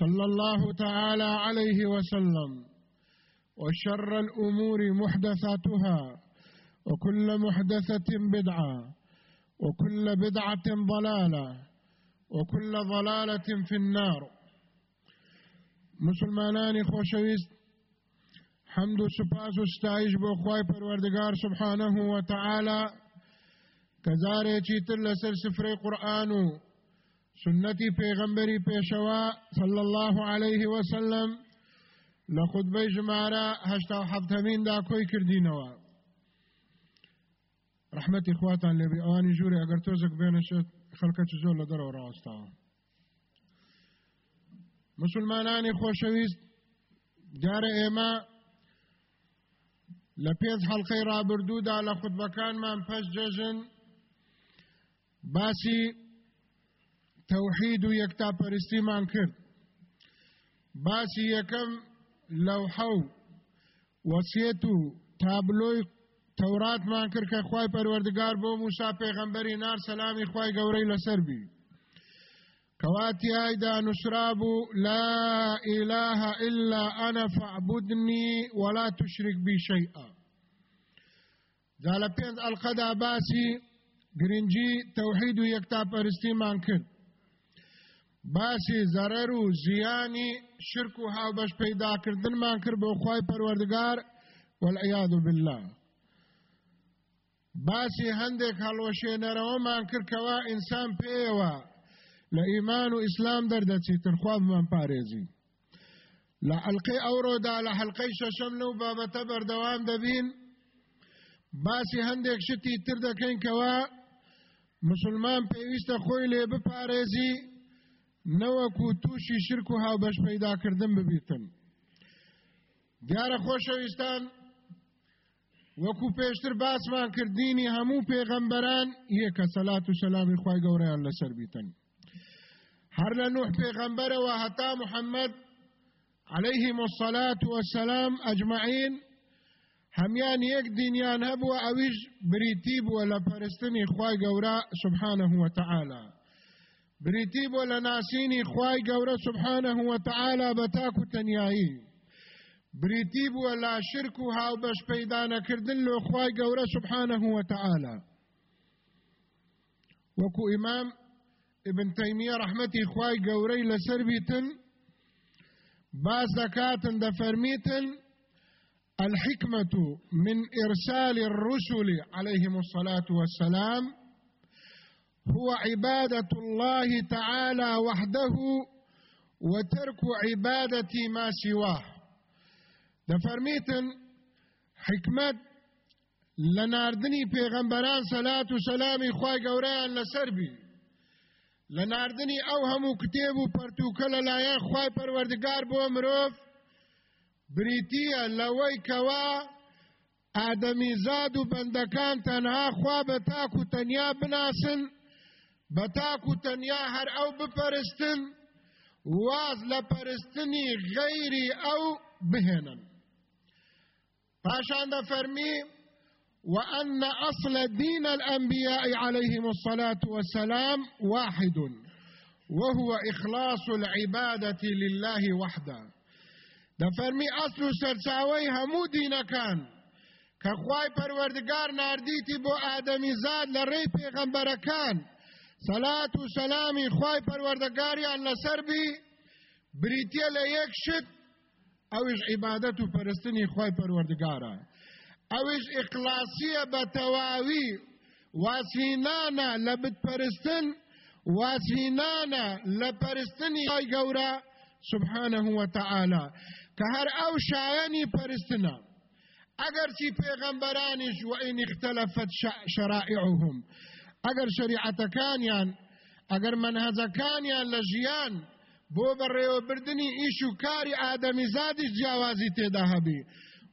صلى الله تعالى عليه وسلم. وشر الأمور محدثاتها وكل محدثة بدعة وكل بدعة ضلالة وكل ضلالة في النار. مسلمانان خوشويست حمد و سپاس و ستایش سبحانه و لەسەر سفرەی قورآن و سنتی پیغمبری پیشوا صلی الله علیه وسلم لە خودبەی ژمارە هەشتا و حەفتەمین دا کۆی کردینەوە ڕحمەتی خواتان لێبی ئەوانی ژوورێ ئەگەر تۆزێک بێنەشێت خەڵکە چ زۆر لە دەرەوە ڕاستاوە مسلمانانی خۆشەویست جارە ئێمە لە پێنج حەڵقەی ڕابردوودا لە خودبەکانمان پەش جەژن باسی تەوحید و یەکتاپەرستیمان کرد باسی یەکەم لەوحە و وەسیەت و تابلۆی تەوراتمان کرد کە خوای پەروەردگار بۆ موسا پێغەمبەری نار سەلامی خوای گەورەی لەسەر بی. کەواتی ئایدا نووسرابوو لا إله إلا أنا فاعبدني ولا تشرك بي شيئا دا لە پێنج ئەلقەدا باسی گرنگی تەوحید و یەکتاپەرستیمان کرد باسی زەرەر و زیانی شرک و هاوبەش پەیداکردنمان کرد بۆ خوای پەروەردگار والعیاذ بالله. باسی هەندێک هەڵوەشێنەرەوەمان کرد کەوا ئینسان پێیەوە لە ئیمان و ئیسلام دەردەچیتن خوا بمان پارێزی. لە حەلقەی ئەوڕۆدا لە حەلقەی شەشەم لەو بابەتە بەردەوام دەبین باسی هەندێک شتی تر دەکەین کەوا مسلمان پێویستە خۆی لێ بپارێزی نەوەکو تووشی شرک و هاوبەش پەیداکردن ببیتن. دیارە خۆشەویستان وەکو پێشتر باسمان کردینی هەموو پێغەمبەران یەکە سەلات و سەلامی خوای گەورەیان لەسەر بیتن. هەر لە نوح پێغەمبەرەوە هەتا محەممەد عليهم الصلاة والسلام أجمعين هەمیان یەک دینیان هەبووە ئەویش بریتی بووە لە پەرستنی گەورە سبحانه وتعالى بریتی بۆ لە ناسینی خوای سبحانه وتعالى بە تاک و تەنیایی. بریتی بووە لا شرک و هاوبەش پەیدا نەکردن لۆ خوای گەورە سبحانه وتعالى وەکو ئیمام ابن تەیمیە ڕەحمەتی خوای گەورەی لەسەر بیتن باز دەکاتن دەفەرمیتن الحكمة من إرسال الرسل عليهم الصلاة والسلام هو عبادة الله تعالى وحده وترك عبادة ما سواه. دفرميتن حكمت لە ناردنی پێغەمبەران سەلات و سەلامی خی گەورەیان لەسەربی لە ناردنی ئەو هەموو کتێب و پەرتوکە لەلایەن خی پەروەردگار بۆ مرۆڤ بریتە لەوەی کەوا ئادەمیزاد و بەندەکان تەنها خوا بە تاک و تەنیا بناسن. بە تاک و تەنیا هەر ئەو بپەرستن واز لە پەرستنی غەیری ئەو بهێنن. پاشان وأن أصل دين الأنبياء عليهم الصلاة والسلام واحد وهو إخلاص العبادة لله وحده. دفرمي أصل سرساوي همو دين كان كخواي پروردگار نارديتي بو آدمي زاد لري پیغمبر كان صلاة و سلامي خواي پروردگاريان لسر بي بريتيا ليك شد اوش عبادت و پرستنی خواي پروردگاره اوش اخلاصیه به تواوی واسینانا لبت پرستن واسینانا لپرستنی خی گورا سبحانه و تعالی. که هر أو شایانی پرستنا اگر چی پیغمبرانش و این اختلفت شرائعهم. اگر شریعتکانیان اگر منهزکانیان لجیان بۆ بەڕێوەبردننی ئیش و کاری ئادەمی زادیش جیاوازی تێدا هەبی.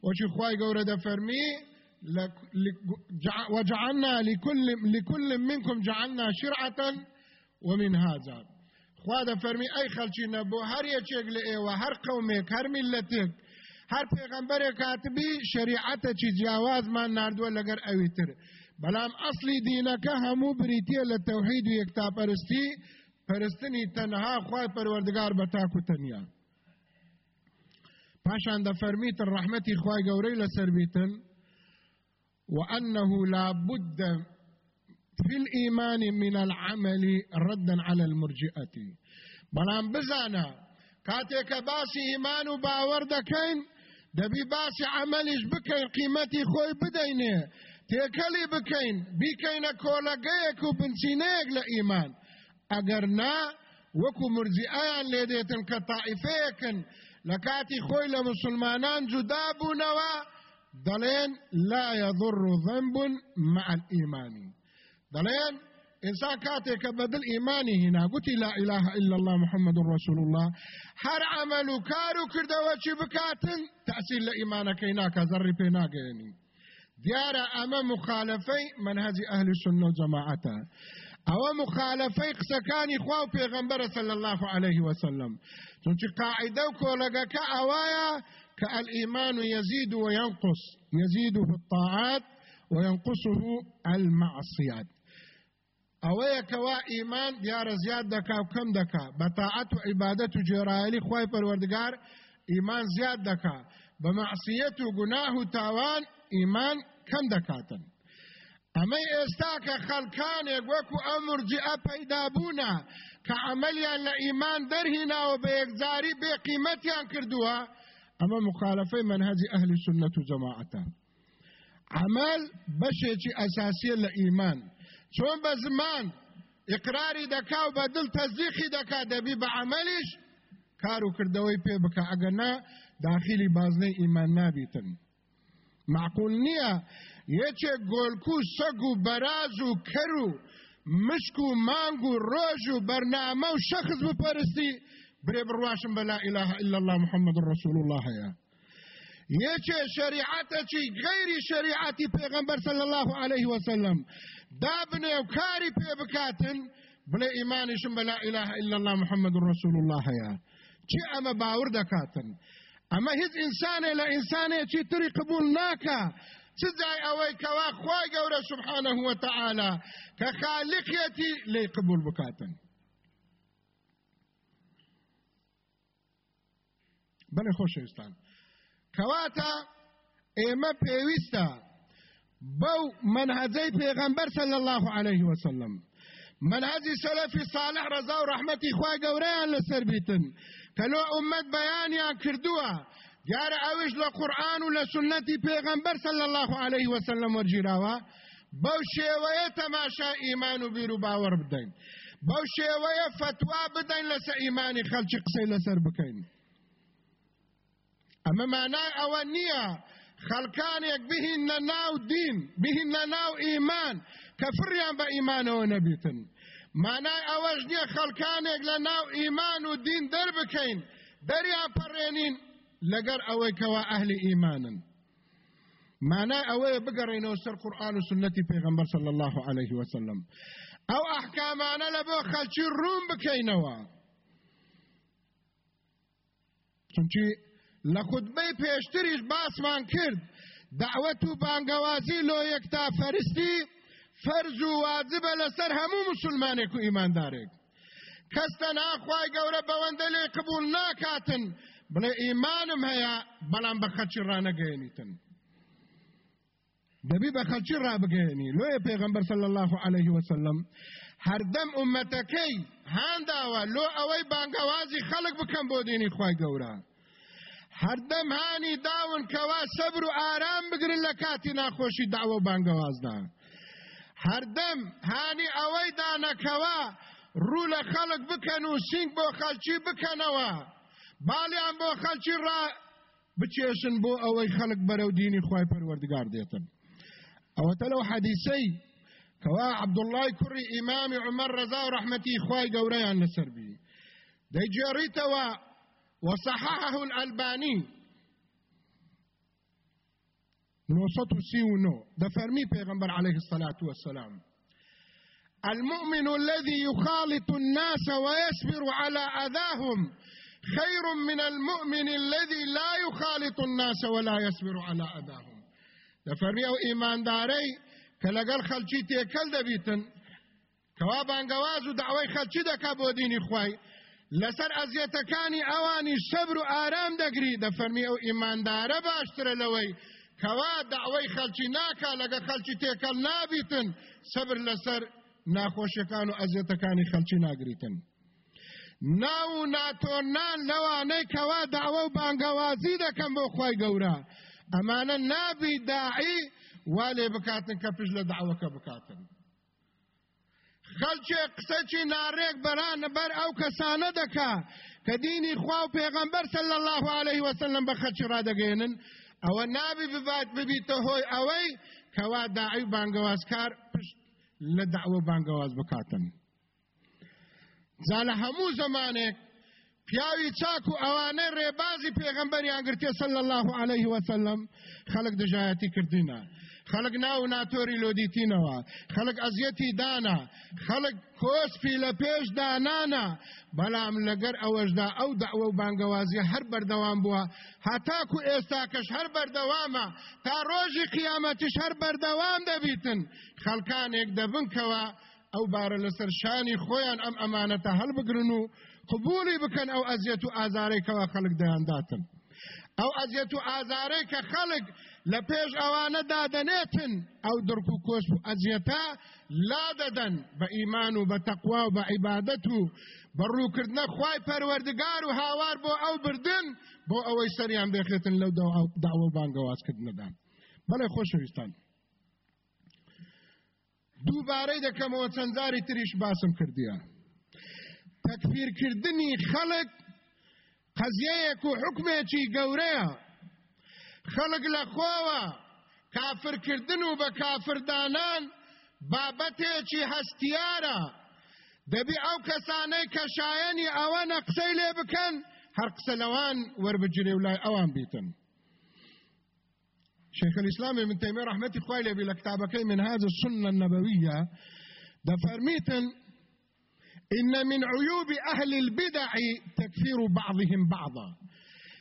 وشي خواي قورة دفرمي وجعلنا لكل, لكل منكم جعلنا شرعة ومن هذا خوا دفرمي اي خلچي نبو هر يچيك لئيوه هر قومك هر ملتك هر پیغمبر کاتبی شریعت چی جواز ما ناردو لگر اویتر بلام اصلی دینکه همو بریتی لتوحید و یکتا پرستی پرستنی تنها خواه پروردگار بتاکو تنیا پاشان د فرمیت رحمت خوای ګورې لسر بیتن. وانه لا بد في الايمان من العمل ردا على المرجئة. بلان بزانا كاتيك باسي ايمان وباور دكين دبي باسي عملش بكين قيمتي خوي بدينه تيكلي بكين بكين كولاقيك وبنسينيك لإيمان. أقرنا وكو مرجئان لديتن كطائفيكن. لكاتي خوي لمسلمانان جدابو نوا دلين لا يضر ذنب مع الإيمان. دلين إنسان كاتي كبدل إيماني هنا. قلت لا إله إلا الله محمد رسول الله. هر عمل كارو كرده وچي بكاتن تأثير لإيمانك هناك ذري بيناك ديار أما مخالفي منهج أهل السنة وجماعته أو مخالفه قسەکانی خوا و پێغەمبەرە صلی الله عليه وسلم. چونچ قاعدة و کۆلەگەکە ئەوایە کە وينقص يزيد في الطاعات وينقصه المعصيات ئەوەیە کەوا ئیمان دیارە زیاد دەکا و کەم دەکا بە تاعەت و عیبادەت و جێرایلی خی پەروەردگار ئیمان زیاد دەکا بە مەعسیەت و و تاوان ئیمان کەم دەکاتن. ئەمەی ئێستا کە خەڵکانێک وەکو ئەم مرجئە پەیدا بوونە کە عملیان لە ئیمان دەرهیناوە بە یەکجاری بێ قیمەتیان کردووە ئەمە مخالفەی منهجی ئەهلی سنت و جەماعەتە عمل بەشێکی ئەساسیە لە ئیمان چۆن بە زمان اقراری دەکا و بە دڵ تەزدیقی دەکا دەبی بە عملیش کار و کردەوەی پێ بکە. ئەگەنا داخلی بازنەی ئیمان نابیتن. معقول نییە یەکێک گۆلکو سەگ و بەراز و کەر و مشک و مانگ و ڕۆژ و بەرنامە و شەخص بپەرستی برێ بڕواشم بە لا إله إلا الله محمد رسول الله هەیە یەکێ شریعەتەکی غیری شریعەتی پێغەمبەر صلی الله عليه وسلم. دابنێ و کاری پێ بکاتن. بڵێ ئیمانیشم بە لا إله إلا الله محمد رسول الله هەیە چی ئەمە باور دەکاتن ئەمە هیچ ئینسانێ لە ئینسانێکی تری قبول ناکە چجای ئەوەی کەوا خی گەورە سبحانه وتعالى کە خالقیەتی لی قبول بکاتن بەڵێ خۆشەویستان کەواتە ئێمە پێویستە بەو منهجەی پێغەمبەر صلی الله عليه وسلم. منهجی سەلەفی صالح ڕەزا و ڕەحمەتی خوای گەورەیان لەسەر بیتن لۆ ئومەت بەیانیان کردووە دیارە ئەوش لە قورآن و لە سنەتی پێغەمبەر صلی الله عليه وسلم وەرگیراوە بەو شێوەیە تەماشا ئیمان و بیر و باوەڕ بدەین بەو شێوەیە فتوا بدەین لەسەر ئیمانی خەلکی قسەی لەسەر بکەین ئەمە مانای ئەوە نییە خەڵکانێک بهینە ناو دین بهینە ناو ئیمان کە فریان بە ئیمانەوە نەبیتن مانای ئەوەش نییە خەڵکانێک لە ناو ئیمان و دین دەربکەین. دەریان پەڕێنین لەگەر ئەوەی کەوا ئەهلی ئیمانن. مانای ئەوەیە بگەڕێنەوە سەر قورآن و سنەتی پێغەمبەر صلی الله عليه وسلم. ئەو ئەحکامانە لە بۆ خەلکی ڕوون بکەینەوە. چونکی لە خودبەی پێشتریش باسمان کرد. دعوت و بانگەوازی لۆ یەکتا فەرستی فەرز و واجبە لەسەر هەموو مسلمانێک و ئیماندارێک کەستە ناخوای گەورە بەوەندە لێ قبول ناکاتن بڵێ ئیمانم هەیە بەڵام بە خەچی ڕانەگەێنیتن دەبی بە خەلکی ڕابگەێنی لۆیە پێغمبەر صلی الله عليه وسلم هەردەم ئومەتەکەی هانداوە لۆ ئەوەی بانگەوازی خەڵک بکەم بۆ دینی خوای گەورە هەردەم هانی داون کەوا سەبر و ئارام بگرن لە کاتی ناخۆشی داوە بانگەوازدا هەردەم هانی ئەوەی دانەکەوا ڕوو لە خەڵک بکەن و سینگ بۆ خەلکی بکەنەوە. باڵیان بۆ خەلکی ڕا بچێشن بۆ ئەوەی دینی خوای پەروەردگار دێتن. أو تلو حديثي كوا عبد الله كري امام عمر رضا رحمتي خواي قوريان لسربي دي جريتوا وصححه الألباني نوصته سيونو ده فرمي پیغمبر عليه الصلاة والسلام. المؤمن الذي يخالط الناس ويصبر على أذاهم خير من المؤمن الذي لا يخالط الناس ولا يصبر على أذاهم. دەفەرمی ئەو ئیماندارەی کە لەگەڵ خەلکی تێکەل دەبیتن کەوا بانگەواز و داوای خەلکی دەکا بۆ دینی خوای لەسەر ئەزیەتەکانی ئەوانی سەبر و ئارام دەگری. دەفەرمی ئەو ئیماندارە باشترە لەوەی کەوا داوای خەلکی ناکا لەگە خەلکی تێکەل نابیتن سەبر لەسەر ناخۆشیەکان و ئەزیەتەکانی خەلکی ناگریتن. ناو و ناتۆنان لەوانەی کەوا داوە و بانگەوازی دەکەم بۆ خی گەورە. ئەمانە نابی داعی وا لێ بکاتن کە پشت لە داوەکە بکاتن. خەلچێ قسەچی ناڕێک بەران بەر ئەو کەسانە دەکا کە دینی خوا و پێغەمبەر صلی الله عليه وسلم بە خەلچی ڕادەگەێنن. ئەوە نابی ببات ببیتە هۆی ئەوەی کەوا داعی بانگەوازکار پشت لە داوە بانگەواز بکاتن. جا لە هەموو زمانێک پیاوی چاک و ئەوانەی ڕێبازی پێغەمبەریان گرتێ سەل الله عليه وسلم خەڵک دژایەتی کردینە. خەڵک ناو ناتۆری لۆدیتینەوە. خەڵک ئەزیەتی دانا. خەڵک کۆسپی لە پێش دانانە بەڵام لەگەر ئەوەشدا ئەو داوە و بانگەوازی هەر بەردەوام بووە. هەتاکو ئێستاکەش هەر بەردەوامە. تا ڕۆژی قیامەتیش هەر بەردەوام دەبیتن. خەڵکانێک دەبنکەوە ئەو بارە لەسەر شانی خۆیان ئەم ئەمانەتە هەڵبگرن و قبولی بکەن ئەو ئەزیەت و ئازارێکەوە خەڵک دەیانداتن. ئەو ئەزیەت و ئازارەی کە خەڵک لە پێش ئەوانە دادەنێتن ئەو دڕک و کۆش و ئەزیەتە لا دەدەن بە ئیمان و بە تەقوا و بە عیبادەت و بەڕووکردنە خوای پەروەردگار و هاوار بۆ ئەو بردن بۆ ئەوەی سەریان بێخێتن لەو داوە بانگەوازکردنەدان بەڵێ خۆشەویستان. دووبارەی دەکەمەوە چەند جاری تریش باسم کردیە. تەکفیرکردنی خەڵک قەزیەیەک و حکمێکی گەورەیە. خەڵک لە خۆوە کافرکردن و بە کافردانان بابەتێکی هەستیارە. دەبی ئەو کەسانەی کە شایەنی ئەوە نەقسەی لێ بکەن هەر قسە لەوان وەربگیرێ و لای ئەوان بیتن. شيخ الإسلام ابن تيمية رحمة الله عليه لكتابكي من هذا السنة النبوية دفرميتن إن من عيوب أهل البدع تكفير بعضهم بعضا.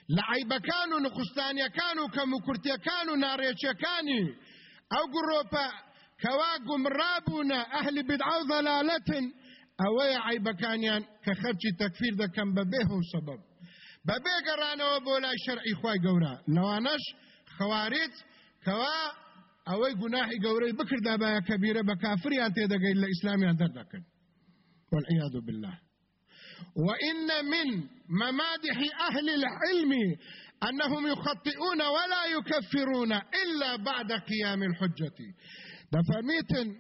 لعيب كانوا نقستان كانوا كمكرت كانوا ناريش كاني أو قروبا كواقم رابونا أهل بدع ضلالة أو عيب كانيان كخرج تكفير ذا كان ببيه سبب. ببيه قرانا وبولا شرعي خواي قورا. لوانش خوارج كوا ئەوەی گوناحی گەورەی بکردا بە کەبیرە بە کافریان تێدەگەیت لە ئیسلامیان دەردەکەن والعياذ بالله. وإن من ممادح أهل العلم أنهم يخطئون ولا يكفرون إلا بعد قيام الحجة. دفرميتن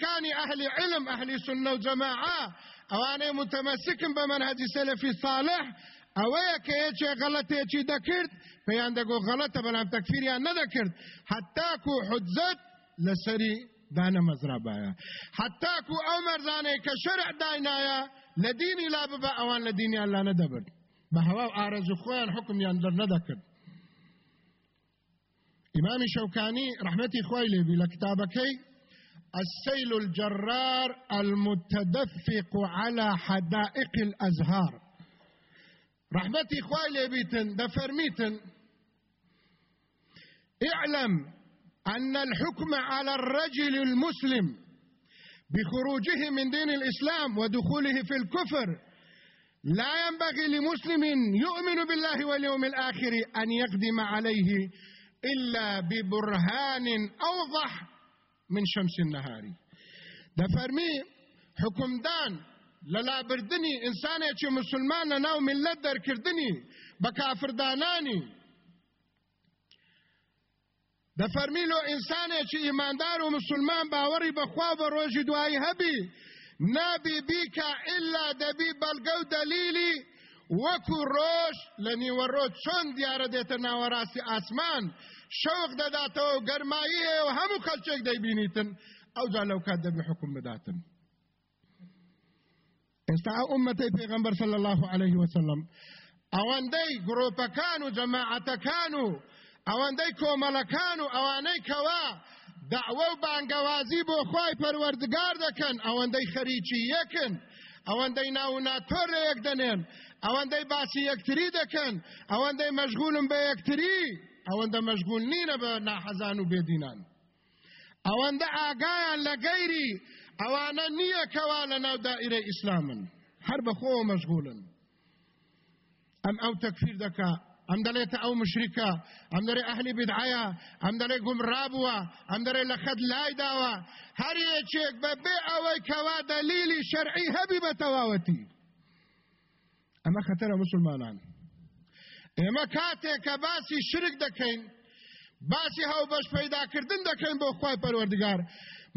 كان أهل علم أهل سنة وجماعة أواني متمسك بمنهج سلفي صالح. ئەوەیە کە یەکێ غەڵەتێکی دەکرد پێیان دەگۆ غەڵەتە بەڵام تەکفیریان نەدەکرد حتاکو حجزت لەسەری دانە مەزرابایە حتاکو ئەو مەرزانەی کە شەرع داینایە لە دینی لا ببە ئەوان لە دینیان لا نەدەبرد بە هەوا ئارەزو خۆیان حکمیان دەر نەدەکرد شوكاني رحمتي خويلي بلا كتابكي السيل الجرار المتدفق على حدائق الأزهار. رحمتي خويلي بيتن دفرميتن اعلم أن الحكم على الرجل المسلم بخروجه من دين الإسلام ودخوله في الكفر لا ينبغي لمسلم يؤمن بالله واليوم الآخر أن يقدم عليه إلا ببرهان أوضح من شمس النهار. دفرمي حكمدان للا بردني ئینسانێکی مسلمان ناو ملت دەرکردنی بە کافردانانی دەفەرمیلۆ ئینسانێکی ئیماندار و مسلمان باوەڕی بەخوا بە ڕۆژی دوایی هەبی نابی بیکە ئللا دەبی بەڵگە و دەلیلی وەکو ڕۆژ لە نیوەڕۆ چۆن دیارە دێتە ناوەڕاستی ئاسمان شەوق دەداتەوە و گەرمایی هەیە و هەموو خەلچێک دەیبینیتن ئەوجا لەو کات دەبی حکم بداتن. ئەو ئومەتەی پێغەمبەر صلی الله عليه وسلم. ئەوەندەی گرۆپەکان و جەماعەتەکان و ئەوەندەی کۆمەڵەکان و ئەوانەی کەوا دعوە و بانگەوازی بۆ خی پەروەردگار دەکەن ئەوەندەی خەریکی یەکن ئەوەندەی ناو ناتۆر لە یەک دەنێن ئەوەندەی باسی یەکتری دەکەن ئەوەندەی مەشغولم بە یەکتری ئەوەندە مەشغول نینە بە ناحەزان و بێدینان. ئەوەندە ئاگایان لە گەیری ئەوانە نییە کەوا لە ناو دائیرە ئیسلامن هەر بەخۆ مەشغولن. ئەم ئەو تەکفیر دەکا ئەم دەڵێتە ئەو مشریکە ئەم دەرێ ئەهلی بدعایە ئەم دەڵێ گومڕابووە ئەم دەرێ لە خەت لای یەکێک بە بێ ئەوەی کەوا دەلیلی شەرعی هەبی بە تەواوەتی ئەمە خەتەرە مسلمانان. ئێمە کاتێک کە باسی شرک دەکەین باسی هەو بەش پەیداکردن دەکەین بۆ خی پەروەردگار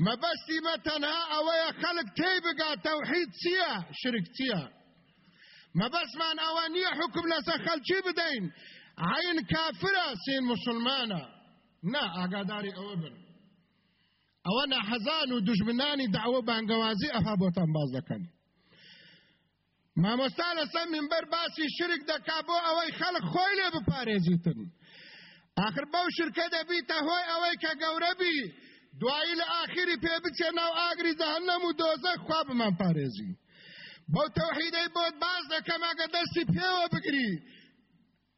مەبەستی مە تەنها ئەوەیە خەڵک تێی بگات تەوحید چییە شرک چییە مەبەسمان ئەوە نییە حکم لەسەر خەلکی بدەین. عین کافرە سین مسلمانە. نا ئاگاداری ئەوە بن. ئەوە نەحەزان و دژمنانی داوە بانگەوازی ئەها بۆتان باز دەکەن. مامۆستا لەسەر منبەر باسی شرک دەکا بۆ ئەوەی خەڵک خۆی لێ بپارێزیتن. آخر بەو شرکە دەبیتە هۆی ئەوەی کە گەورەبی دوایی لە ئاخری پێ بچێ ناو ئاگری جەهەنەم و دۆزە خوا بمان پارێزی. بەو تەوحیدەی بۆت باز دەکەم ئەگە دەستی پێوە بگری.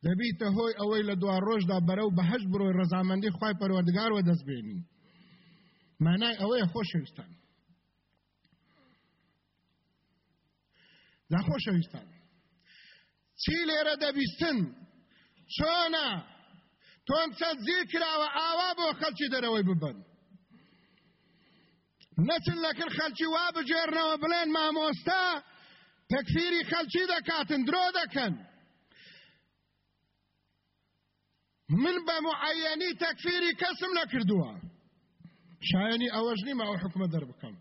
دەبیتە هۆی ئەوەی لە دوار ڕۆژدا بەرەو بەهەش بڕۆی ڕەزامەندی خی پەروەردگارەوە دەستبێنی مانای ئەوەیە خۆشەویستان ناخۆشەویستان چی لێرە دەبیستن؟ چۆنە؟ تۆم چەند زیر کراوە ئاوا بۆ خەلکی دەرەوەی ببن. نەچن لەکن خەلکی وا بجێرنەوە بڵێن مامۆستا؟ تەکفیری خەلکی دەکاتن درۆ دەکەن من بە معەنی تەکفیری کەسم نەکردووە شایانی ئەوەش نیمە ئەو حکومە دەربکەم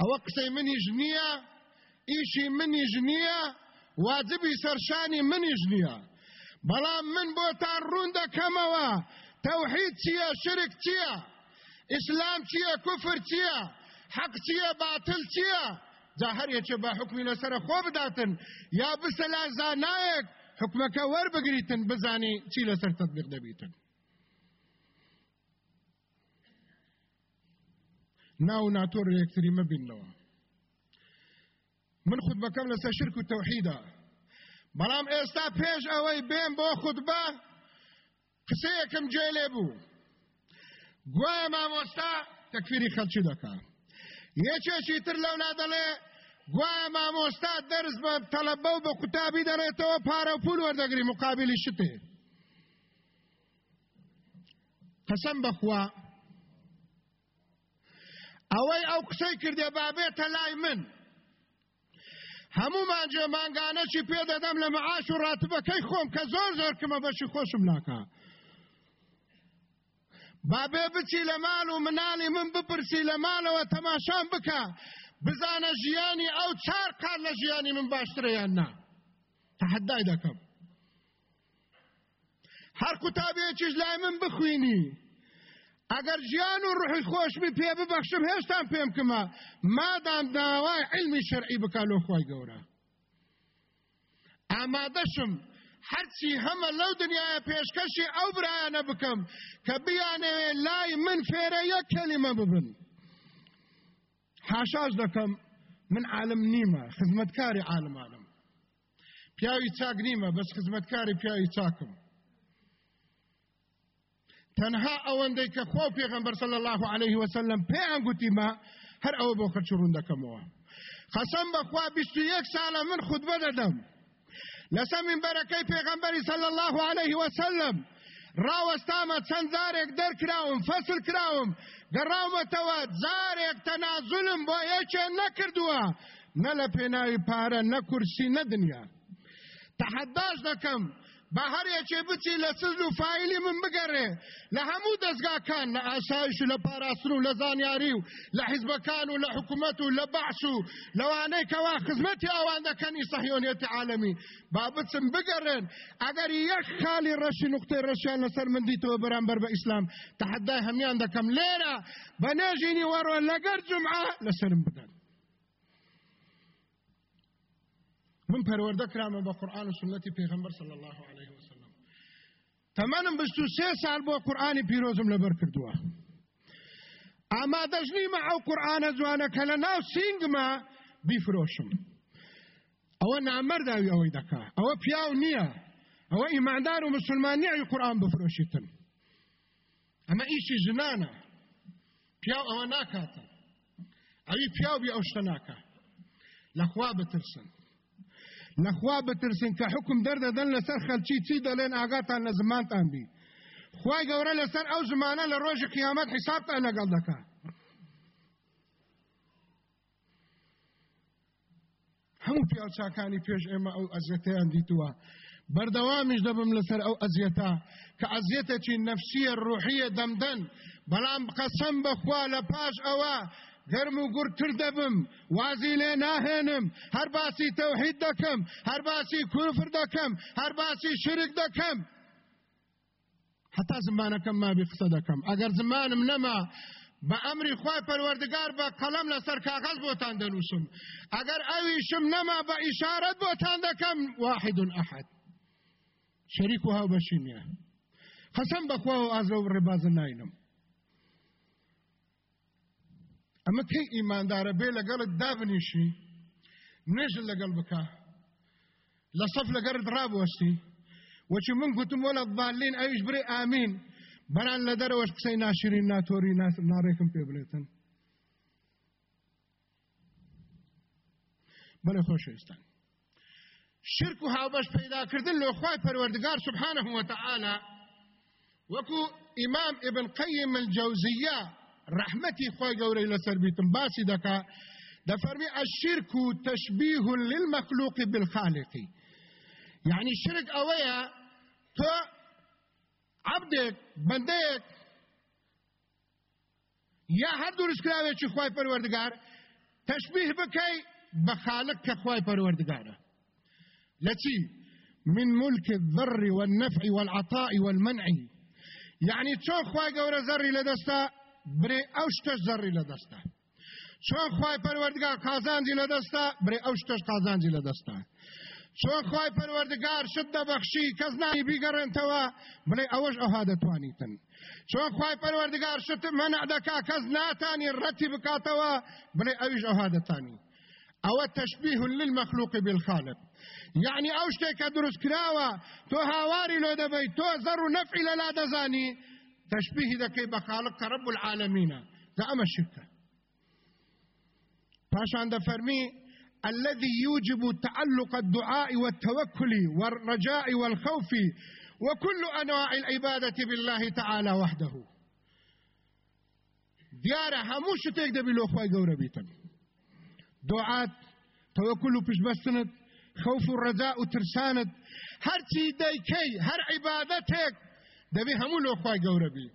ئەوە قسەی منیش نییە ئیشی منیش نییە واجبی سەرشانی منیش نییە بەڵام من بۆتان ڕوون دەکەمەوە تەوحید چییە شرک چییە ئیسلام چییە کوفر چییە حەق چییە باتل چییە جا هەر یەکێ با حکمی لەسرە خۆ بداتن یا بسە لا زانایەک حکمەکە وەربگریتن بزانی چی لەسەر تەطبیق دەبیتن. ناو ناتۆر یەکتری مەبینەوە من خودبەکەم لەسەر شرک و تەوحیدە بەڵام ئێستا پێش ئەوەی بێن بۆ خودبە قسەیەکم جێ لێ بوو. گوایە مامۆستا تەکفیری خەلکی دەکا. یەکێکی تر لەولا دەڵێ گوایە مامۆستا دەرز بە تەلەبە و بە قوتابی دەڕێتەوە پارە و پول وەردەگری مقابلی شتێ قەسەم بەخوا ئەوەی ئەو قسەی کردێ بابێتە لای من. هەمومان جێ مانگانەی پێ دەدەم لە مەعاش و ڕاتبەکەی خۆم کە زۆر زۆر کەمە بەشی خۆشم ناکە بابێ بچی لە ماڵ و مناڵی من بپرسی لە ماڵەوە تەماشام بکە بزانە ژیانی ئەو چار قال لە ژیانی من باشترەیان نا تحدای دەکەم هەر قوتابێکیش لای من بخوێنی ئەگەر ژیان و ڕحی خۆشمی پێ ببەخشم هێشتان پێم کەمە مادام داوای علمی شەرعی بکە لۆ خۆی گەورە ئامادەشم هەرچی هەمە لەو دنیاە پێشکەشی ئەو برایانە بکەم کە بیانەوێ لای من فێرە یەک کەلیمە ببن. حاشاش دەکەم من عالم نیمە خزمەتکاری عالمانم پیاوی چاک نیمە بەس خزمەتکاری پیاوی چاکم. تەنها ئەوەندەی کە خۆ پێغەمبەر صلی الله عليه وسلم پێیان گوتیمە هەر ئەوە بۆ خەچڕون دەکەمەوە قەسەم بەخوا 21 ساڵە من خودبە دەدەم لەسە منبەرەکەی پێغەمبەری صلی الله عليه وسلم. ڕاوەستامە چەند جارێک دەرکراوم فەسل کراوم گەڕاومەتەوە جارێک تەنازولم بۆ یەکێ نەکردووە نە لە پێناوی پارە نە کورسی نە دنیا تحداش دەکەم با هەر یەکێ بچی لە سزل و فایلی من بگەڕێ لە هەموو دەستگاکان لە ئاسایش و لە و لە زانیاری و لە حیزبەکان و لە حکوومەت و لە بەعس و لەوانەی کەوا خزمەتی ئەوان دەکەنی سەحیۆنیەتی عالەمی با بچم بگەڕێن ئەگەر یەک خالی ڕەشی نقطەی ڕەشیان لەسەر مندیتەوە بەرامبەر بە ئیسلام تحدای هەمیان دەکەم لێرە بە نێژینی وەڕۆ لەگەر جمعە لەسرم بدەن من پەروەردە کرامە بە قورآن و سنەتی پێغەمبەر صلی الله عليه وسلم تەمەنم بست و سێ ساڵ بۆ قورآانی پیرۆزم لەبەر کردووە ئامادەش نیمە ئەو قورآانە جوانە کە لە ناو سینگمە بیفرۆشم ئەوە نامەرداوی ئەوەی دەکا ئەوە پیاو نییە ئەوە ئیماندار و مسلمانی ئەوی قورآن بفرۆشیتن ئەمە ئیشی ژنانە پیاو ئەوە ناکاتن ئەوی پیاو بی ئەو شتە لەخوا بترسن. نەخوا بترسین کە حکم دەردەدەن لەسەر خەلچی چی دەڵێن ئاگاتان لە زمانتان بی. خوای گەورە لەسەر ئەو زمانە لە ڕۆژی قیامەت حیسابتان لەگەڵ دەکا هەموو پیاوچاکانی پێش ئێمە ئەو ئەزیەتیان دیتووە بەردەوامیش دەبم لەسەر ئەو ئەزیەتا کە ئەزیەتێکی نەفسیە ڕوحیە دەمدەن بەڵام قەسەم بەخوا لە پاش ئەوە گەرم و گورتر دەبم وازی لێ ناهێنم هەر باسی تەوحید دەکەم هەر باسی کوفر دەکەم هەر باسی شرک دەکەم حتا زمانەکەم مابی قسە دەکەم ئەگەر زمانم نەما بە ئەمری خی پەروەردگار بە قەڵەم لەسەر کاغەز بۆتان دەنووسم ئەگەر ئەویشم نەما بە ئیشارەت بۆتان دەکەم واحد ئەحد شەریک و هاو بەشی نییە قەسەم بەخوا و ئازە و ڕێبازە ناینم ئەمە کەی ئیماندارە بێ لەگەڵت دابنیشی نوێژت لەگەڵ بکە. لە سەف لەگەرت ڕابوەستی. وەچی من گوتم وەلە باالین ئەویش برێ ئامین. بەران لە دەرەوەش قسەی ناشرین ناتۆری ناڕێکم پێ بڵێتن بەڵێ خۆشەویستان. شرک و هاوبەش پەیداکردن لە خوای پەروەردگار سبحانه وتعالى وەکو ئیمام ابن قیم الجوزیه رحمتي خوای گەورەی لەسەر بیتم باسی دەکا دەفەرمی الشرك تشبيه للمخلوق بالخالق. يعني شرك ئەوەیە تۆ عبدێک بەندەیەک یا هەر دروستکراوێکی خوای پەروەردگار تشبيه بکەی بە خالق کە خوای پەروەردگارە لە چی من ملك الذر والنفع والعطاء والمنع. يعني چۆن خوای گەورە زەڕی لەدەستا برێ ئەو شتەش زەڕی لە دەستە چۆن خی پەروەردگار قازانجی لە دەستە برێ ئەو شتەش قازانجی لە دەستە چۆن خی پەروەردگار شت دەبەخشی کەس نانی بیگەڕێنتەوە بڵێ ئەوەش ئەوها دەتوانیتن چۆن خی پەروەردگار شت مەنع دەکا کەس ناتانی ڕەتی بکاتەوە بڵێ ئەویش ئەوها دەتانی ئەوە تشبيه للمخلوق بالخالق. يعني ئەو شتێک کە دروست کراوە تۆ هاواری لۆ دەبەی تۆ زەڕ و نەفعی لەلا دەزانی تشبيه ذكي بخالق رب العالمين. ذا أما الشركة فاشان فرمي الذي يوجب تعلق الدعاء والتوكل والرجاء والخوف وكل أنواع العبادة بالله تعالى وحده. ديارة هموش تقدر بلو خواهي قورة بيتن. دعاء توكل بش بستند خوف الرجاء ترساند هر چی ديكي هر عبادتك دەبێ هەموو لۆخوای گەورە بی.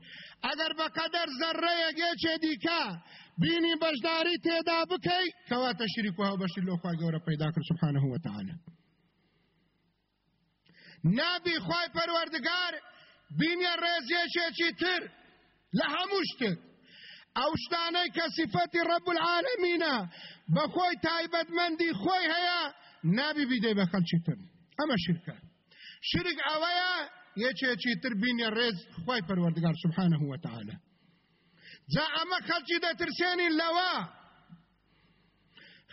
ئەگەر بەقەدەر زەڕەیەکێکێ دیکە بینی بەشداری تێدا بکەی کەواتە شریک و هەوبەشی لۆخوای گەورە پیدا کرد سبحانه وتعالى نابی خی پەروەردگار بینە ڕێزیێشێکی تر لە هەموو شتێک ئەو شتانەی کە سیفەتی ڕەب العالەمینە بەخۆی تایبەتمەندی خۆی هەیە نابی بیدەی بە خەلکی تر. ئەمە شرکە. شرک ئەوەیە یەکێکی تر بینە ڕێز خی پەروەردگار سبحانه وتعالى. جا ئەمە خەلکی دەترسێنین لەوە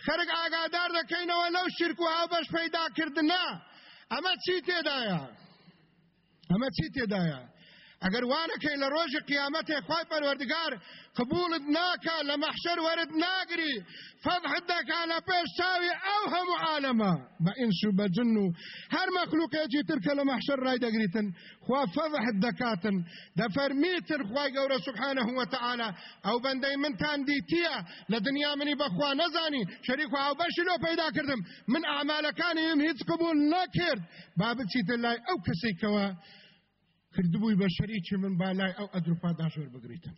خەرک ئاگادار دەکەینەوە لەو شرک و هاوبەش پەیداکردنا ئەمە چی تێدایە ئەمە چی تێدایە ئەگەر وانەکەی لە ڕۆژی قیامەتێ خی پەروەردگار قبولت ناکە لە مەحشەر وەرت ناگری فەضحت دەکا لە پێش چاوی ئەو هەموو عالەمە بە ئینس و بە جن و هەر مەخلوقێکی ترکە لە مەحشەر ڕای دەگریتن خوا فەضحت دەکاتن دەفەرمیتن خوای گەورە سبحانه وتعالى ئەو بەندەی منتان دیتیە لە دنیا منی بەخوا نەزانی شەریک و هاوبەشی لۆ پەیدا کردم. من ئامالەکانیم هیچ قبول نەکرد با بچیتە لای ئەو کەسێکەوە کردبووی بە شەریکی من بالای ئەو ئەدروپا داژۆر بگریتم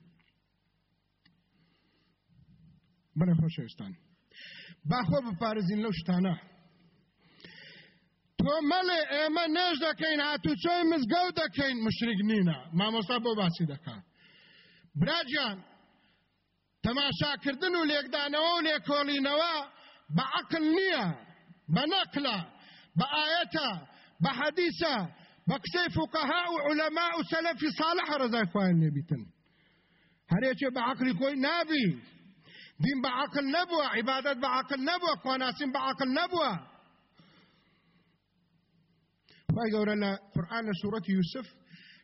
بەە خۆشەویستان باخۆ بپارێزین لەو شتانە. تۆ مەڵێ ئێمە نێژ دەکەین هاتوچۆی مزگەوت دەکەین مشرک نینە. مامۆستا بۆ باسی دەکا. براجان تەماشاکردن و لێکدانەوە و لێکۆڵینەوە بە عقل نییە بە نەقلە بە ئاەتە بە حەدیسە بە قسەی فقەها و علەما و سەلەفی ساڵح ڕزای خوایان لێبیتن هەرێکێ بە عقلی خۆی نابی. دین بعقل نبوه عبادت بعقل نبوه خواناسین بعقل نبوه خواهی گوره لقرآن سورة يوسف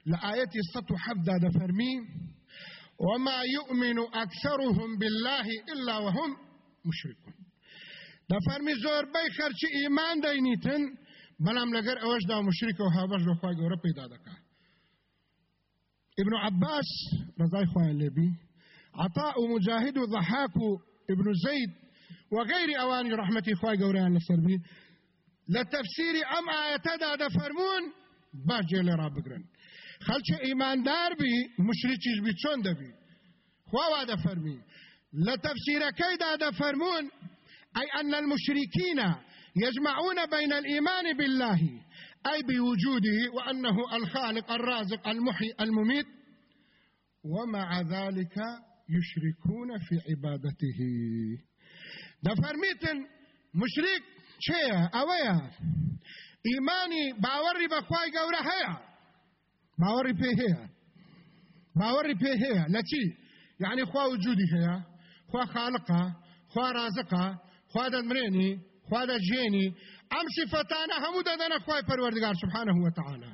لآية سطو حبدا دفرمي وما يؤمن أكثرهم بالله إلا وهم مشركون دفرمي زور بي خرچ إيمان دينيتن بلام لگر اوش دا مشرك و هاوش دو خواهی گوره پیدا دکا ابن عباس رضای خواهی لبی عطاء مجاهد ضحاك ابن زيد وغير أواني رحمة إخوة قوريان للسربي لتفسير أم آية دا فرمون باجي لرا بقرن خلچ إيمان دار بي مشركيش بي چون دبي خوا دا فرمي لتفسير كيدا دا فرمون أي أن المشركين يجمعون بين الإيمان بالله أي بوجوده وأنه الخالق الرازق المحيي المميت ومع ذلك يشركون في عبادته. دفرميتن مشرك چه اويا ايماني باوري بخواي گورا هيا باوري به هيا باوري به هيا لچي يعني خوا وجودي هيا خوا خالقه خوا رازقه خوا دمريني خوا دجيني ام صفتانا همو ددن خواي پروردگار سبحانه وتعالى.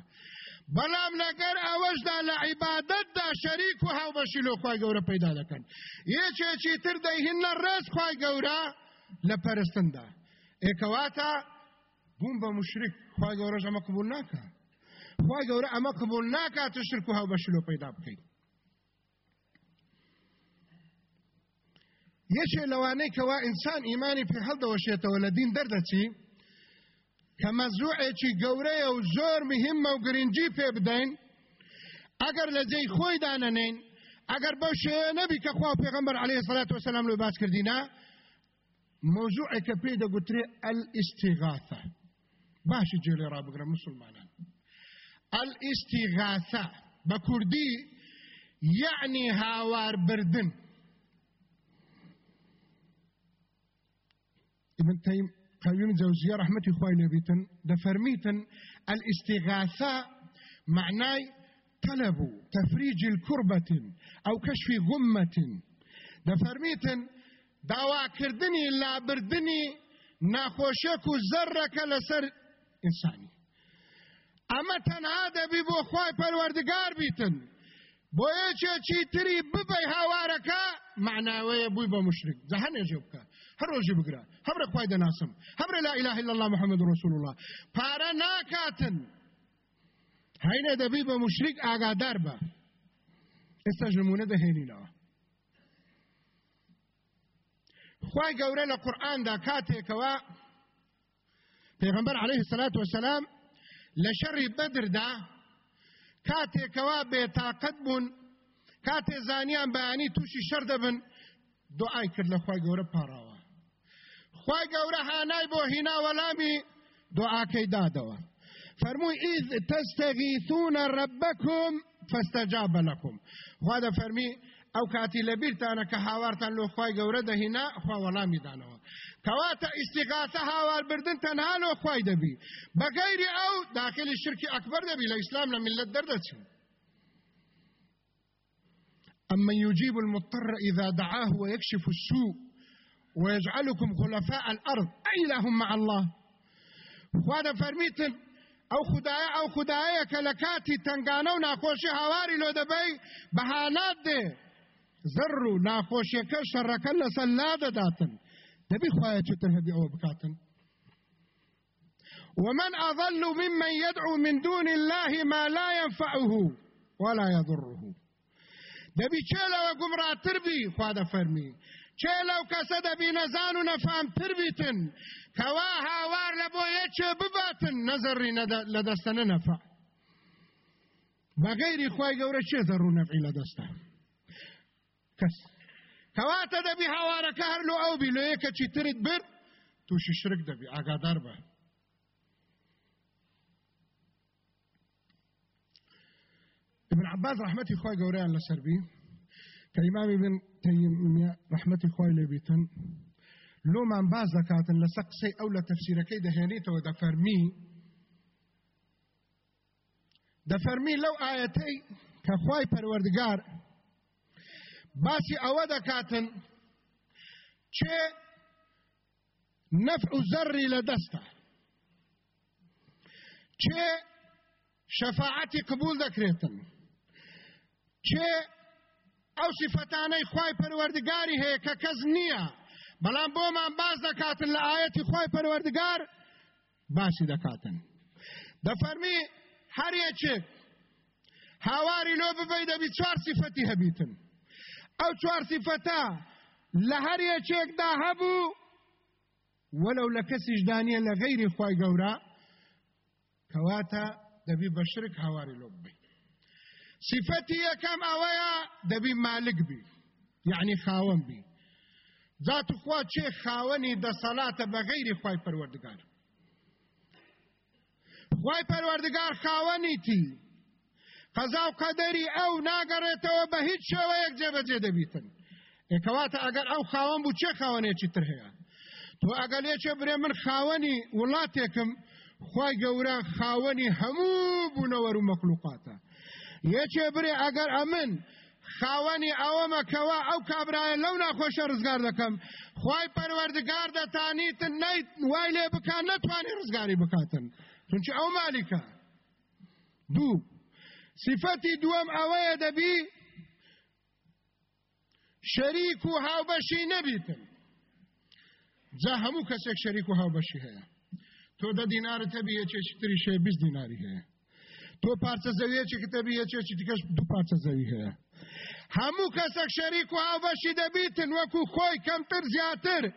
بەڵام لەگەر ئەوەشدا لە عیبادتدا شەریک و هاوبەشی لۆ خی گەورە پەیدا دەکەن یەکێکی تر دەیهینە ڕێز خی گەورە لە پەرستندا ئێکەواتە بووم بە مشرک خی گەورەش ئەمە قبول ناکە خی گەورە ئەمە قبول ناکاتە شرک و هاوبەشی لۆ پەیدا بکەیت یەکێ لەوانەی کەوا ئینسان ئیمانی پێ هەڵدەوەشێتەوە لە دین دەردەچی کە مەزوعێکی گەورەیە و زۆر مهمە و گرنگجی پێ بدەین ئەگەر لە جێی خۆی دانەنین ئەگەر بەو شێوە نەبی کە عەلەیهی سەلات وسەلام لۆ باس کردینا مۆزوعێکە پێی دەگوترێ ئەلئیستیغاثە باشی جێلێ ڕابگرە مسلمانان. ئەلئیستیغاثە بە کوردی یعنی هاوار بردن. ابن تيم قويم جوزية رحمة إخوائي لبيتن دفرميتن الاستغاثة معناي طلب تفريج الكربة أو كشف غمة. دفرميتن داوا كردني لا بردني ناخوشك زرك لسر إنساني. أما تنها دبي بو خواي پروردگار بيتن بۆ یەکێکی تری ببەی هاوارەکە معناوەیە بووی بە مشرک. جەهەنێژێ بکە. هەر ڕۆژی بگرە. هەبرە خوای دەناسم. هەبرە لا إله إلا الله محمد رسول الله. پارە ناکاتن. هەینە دەبی بە مشرک ئاگادار بە. ئێستاش نمونە دەهێنینەوە. خوای گەورە لە قورئاندا کاتێکەوە پێغەمبەر عليه الصلاة والسلام لە شەڕی بەدردا کاتێکەوە بێتاقەت بوون کاتێ زانیان بەیانی تووشی شەر دەبن دوعای کرد لە خی گەورە پاڕاوە خی گەورە هانای بۆ هینا وەلامی دوعاکەی دادەوە. فرمووی ئیز تەستەغیثون ڕەبەکم فاستجاب لكم وهذا فرمي او كاتي لبيرتانا كهاوارتان لو خواي گەورە دەهینا خوا وەڵامی دانەوە. کەواتە ئیسیغاسە هاوار بردن تەنها لۆ خوای دەبی بەگەیری ئەو داخلی شرکی ئەکبەر دەبی لە ئیسلام ملت دەردەچین أما يجيب المضطر إذا دعاه ويكشف السوء ويجعلكم خلفاء الأرض أإله مع الله. وهذا فرميتن ئەو خدایە ئەو خدایە کە لە کاتی تنگانە و ناخۆشی هاواری لۆ دەبەی بەهانات دێ زەڕ و ناخۆشیەکە شەڕەکە خوایە چتر هەبی ئەوە بکاتن ومن أضل ممن يدعو من دون الله ما لا ينفعه ولا يضره. دەبی چێ لەوە گومڕاتر بی خوا دەفەرمی چێ لەو کەسە دەبی نەزان و نەفامتر بیتن کەوا هاوار لە بۆ یەکێ بباتن نەزەڕی لە دەستە نەفع بەغەیری خی گەورە چێ زەڕ و نەفعی کەواتە دەبی هاوارەکە هەر لۆ ئەو بی لۆ یەکەچی ترت برد تووشی شرک دەبی ئاگادار بە. ابن عباس رحمتي خوي قوريان لسربي كإمام ابن تيمية رحمتي خوي لبيتن لو من باز دەکاتن لە سەقسەی ئەو لە تەفسیرەکەی دەهێنیتەوە دەفەرمی. دەفەرمی لەو ئاەتەی کە خوای پەروەردگار باسی ئەوە دەکاتن چێ نەفع و زەڕی لە دەستە. چێ شەفاعەتی قبول دەکرێتن. چێ ئەو سیفەتانەی خوای پەروەردگاری هەیە کە کەس نییە. بەڵام بۆمان باز دەکاتن لە ئاەتی خۆی پەروەردگار باسی دەکاتن. دەفەرمی هەر یەکێک هاواری لۆ ببەی دەبی چوار سیفەتی هەبیتن. ئەو چوار سیفەتە لە هەر یەکێکدا هەبوو وەلو لە کەسیش دانیە لە غەیری خی گەورە کەواتە دەبی بە شرک هاواری لۆ ببی سیفەتی یەکەم ئەوەیە دەبی مالک بی یعنی خاوەن بی. ذات خوا چێ خاوەنی دەسەڵاتە بە غەیری خی پەروەردگار خی پەروەردگار خاوەنیتی قەزا و قەدەری ئەو ناگەڕێتەوە بە هیچ شێوەیەک جێبەجێ دەبیتن. ئێکەواتە ئەگەر ئەو خاوەن بوو چێ خاوەنێکی تر هەیە؟ تۆ ئەگەر لێچێ برێ من خاوەنی وڵاتێکم خی گەورە خاوەنی هەموو بوونەوە و مەخلوقاتە. یەکێ برێ ئەگەر ئەمن خاوەنی ئەوەمە کەوا ئەو کابرایە لەو ناخۆشە ڕزگار دەکەم خی پەروەردگار دەتانیتن نیت وای لێ بکان نەتوانانی ڕزگاری بکاتن. چونچە ئەو مالیکە دوو صفتی دوم اوه دبی شریک و هاوبشی نبیتن جا همو کسیک شریک و هاوبشی هیا تو ده دینار تبیه چه چطری شه بیز دیناری هیا تو پارچه زویه چه تبیه چه چه دیکش دو پارچه زوی هیا همو کسیک شریک و هاوبشی دبیتن وکو خوی کمتر زیاتر.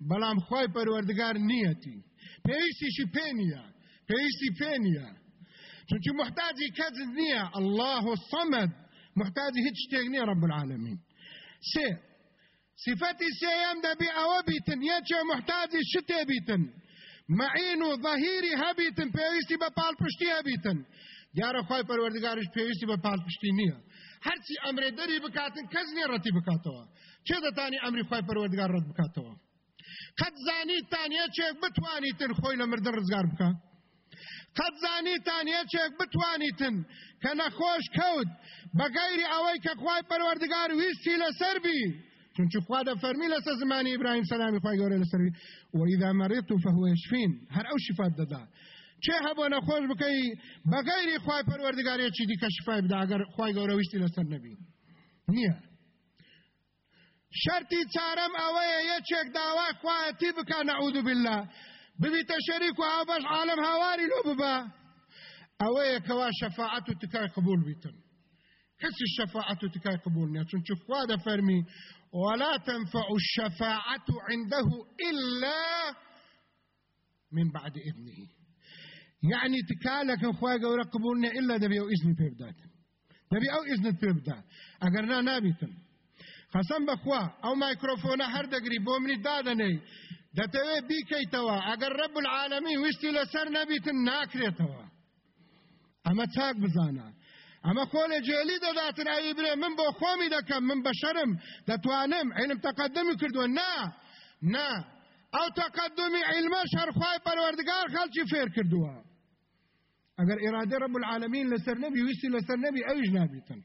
بلام خوی پروردگار نیتی. پیستی شی پینیا. پیستی پینیا. چونکی محتاجی کەس نییە الله الصمد. محتاجی هیچ شتێک رب العالمین سێ صفەتی سێیەم دەبی ئەوە بیتن یەکێ محتاجی شتێ بیتن معین و ظهیری هەبیتن پێویستی بە پاڵپشتی هەبیتن دیارە خی پەروەردگارش پێویستی بە پاڵپشتی نییە هەرچی ئەمرێ دەری بکاتن کەس نیە ڕەتی بکاتەوە چێ دەتانی ئەمری خی پەروەردگار ڕەت بکاتەوە قەت زانیتان یەکێک بتوانیتن خۆی لە مردن ڕزگار بکە قەت زانیتان یەکێک بتوانیتن کە نەخۆش کەوت بەگەیری ئەوەی کە خوای پەروەردگار ویستی لەسەر بی چونچ خوا دەفەرمی لەسەر زمانی ئیبراهیم سەلامی خوای گەورە لەسەر وإذا مرضت فهو يشفين. هەر ئەو شفات دەدا. چێ هەبوو نەخۆش بکەی بەغەیری خی پەروەردگارێکی دیکە شفای بدا ئەگەر خی گەورەویستی لەسەر نەبی. نییە. شەرتی چارەم ئەوەیە یەکێک داوا خوایەتی بکە نەعوذ بالله. ببیتە شەریک و عالم هاواری لۆ ببە ئەوەیە کەوا شەفاعەت و تکای قبول بیتن. کەسی الشفاعة تكاي قبولنا چونچ خوا دەفەرمی ولا تنفع الشفاعة عنده إلا من بعد إذنه. يعني تكالك خواي قورا قبولنا إلا دبي أو إذن بيبدات دبي أو إذن بيبدا أقرنا نابتا خصم بخوا أو مايكروفون هر دقري بومني دادني دەتەوێت بیکەیتەوە ئەگەر ڕب العالمی ویستی لەسەر نەبیتن ناکرێتەوە ئەمە چاک بزانە ئەمە خۆلێ جێلی دەداتن ئەوی برێ من بۆ خۆمی دەکەم من بەشەرم دەتوانم علم تەقدمی کردووە نا نا ئەو تەقدمی علمە شەرخوای پەروەردگار خەڵکی فێر کردووە ئەگەر ئێرادە ڕب العالمین لەسەر نەبی ویستی لەسەر نەبی ئەویش نابیتن.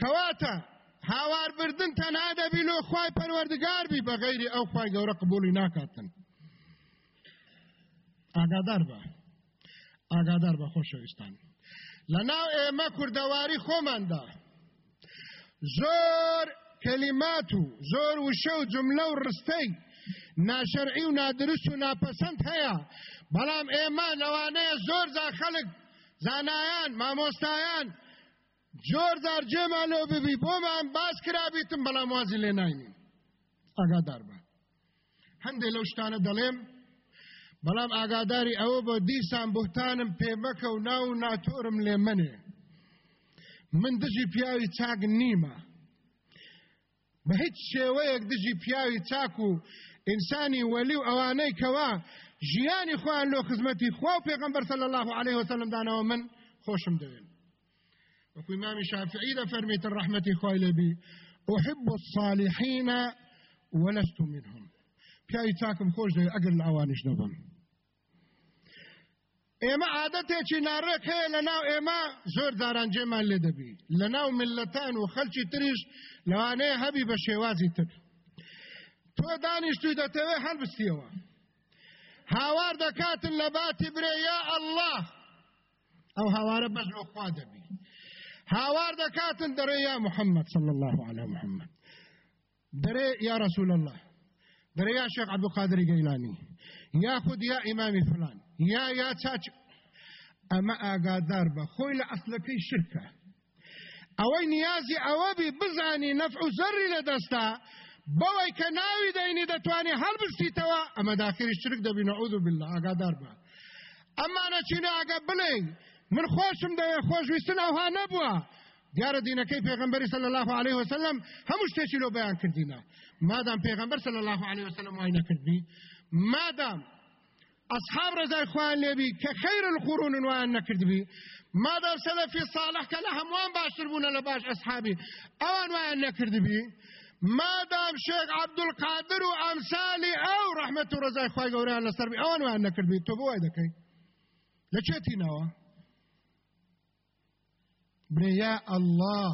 کەواتە هاواربردن تەنها دەبی لۆ خوای پەروەردگار بی بە غەیری ئەو خوای گەورە قبولی ناکاتن. ئاگادار بە. ئاگادار بە خۆشەویستان لە ناو ئێمە کوردەواری خۆماندا زۆر کەلیمات و زۆر وشە و جملە و ڕستەی ناشەرعی و نادرست و ناپەسەند هەیە. بەڵام ئێمە لەوانەیە زۆر زا خەڵک زانایان مامۆستایان جۆر زار جێمان لەو ببی بۆمان باس کرابیتم بەڵام وازی لێ ناینیم ئاگادار بە. هەندێک لەو شتانە دەڵێم بەڵام ئاگاداری ئەوە بۆ دیسان بوتانم پێمەکە و ناو ناتۆرم لێ منێ. من دژی پیاوی چاک نیمە. بە هیچ شێوەیەک دژی پیاوی چاک و ئینسانی وەلی و ئەوانەی کەوا ژیانی خوان لۆ خزمەتی خوا و پێغەمبەر صلی الله عليه وسلم دانەوە من خۆشم دەوێن. وەکو ئیمامی شافعی لە فەرمیتن ڕەحمەتی خوای لێبی أحب الصالحين ولست منهم. چاکم خۆش دەوێت ئەگەر لە ئەوانش نەبم ئێمە عادەتێکی ناڕێک هەیە لە ناو ئێمە زۆر جاران جێمان لێ دەبی لە ناو ملەتان و خەلکی تریش لەوانەیە هەبی بە شێوازی تر تۆ دانیشتوی دەتەوێت هەڵبستیەوە هاوار دەکاتن لە باتی برێ یا ئەله ئەو هاوارە بەس لۆ خوا دەبی هاوار دەکاتن دەڕێ یا محەممەد صلى الله عليه محمد. دەرێ یا رسول الله. دەرێ یا شێخ عبدالقادری گەیلانی یاخود یا ئیمامی فلان یا یا چاچ ئەمە ئاگادار بە خۆی لە ئەسلەکەی شرکە ئەوەی نیازی ئەوە بی بزانی نەفع و زەری لە دەستا بەوەی کە ناوی دەینی دەتوانێت هەڵبستیتەوە ئەمە داخری شرک دەبی نەعوذ بالله ئاگادار بە ئەمانە چینە ئاگە بڵێ من خۆشم دەوێ خۆشویستن ئەوها نەبووە دیارە دینەکەی پێغمبەری صلی الله عليه وسلم هەموو شتێکی لۆ بەیان کردینە مادام پێغمبەر صلی الله عليه وسلم وای نەکردبی مادام أصحاب رزاي خوان لبي كخير القرون وان نكردبي ما دام سلفي صالح كلا هموان باشر بونا لباش أصحابي أوان وان نكردبي ما دام شيخ عبد القادر وأمثالي أو رحمة رزاي خوان قوريان لسربي أوان وان نكردبي تو بو ايدكي لچيتي نوا بريا الله.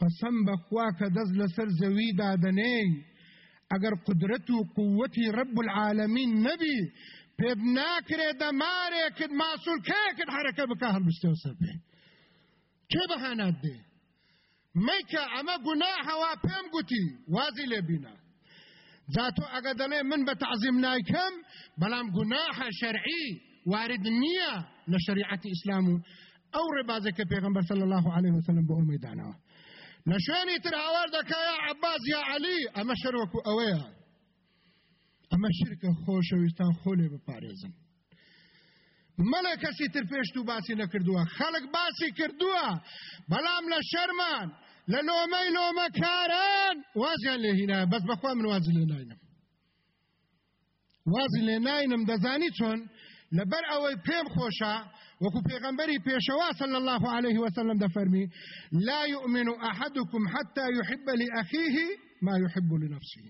قسم بخوا كدز لسر زوي دادني اگر قدرت و قوتی رب العالمین نبی پێب ناکرێ دەمارێکت ماسوول کەیەکت حرەکە بکە هەڵبستەوە سەر پێ کێ بەهانات دێ مەیکە ئەمە گوناحەوا پێم گوتی وازی بینە جاتۆ ئەگە دەڵێ من بە تعزیم نایکەم بەڵام گوناحە شەرعی وارد نییە لە شریعەتی ئەو ڕێبازێکە پێغمبەر صلی الله عليه وسلم بۆ ئەومەی دانەوە نشانی تر هاوار دەکا یا عباس یا علی ئەمە شەر وەکو ئەوەیە. ئەمە شرکە خۆشەویستان خۆلێ بپارێزن. مەڵێ کەسی تر پێشت و باسی نەکردووە. خەڵک باسی کردووە. بەڵام لە شەرمان لە لۆمەی لۆمەکاران وازیان لێ هینە بەس بەخوا من وازی لێ ناینم. وازی لێ ناینم. دەزانی چۆن؟ لەبەر ئەوەی پێم خۆشە وكو پیغمبري پیشوا صلى الله عليه وسلم دفرمي لا يؤمن أحدكم حتى يحب لأخيه ما يحب لنفسه.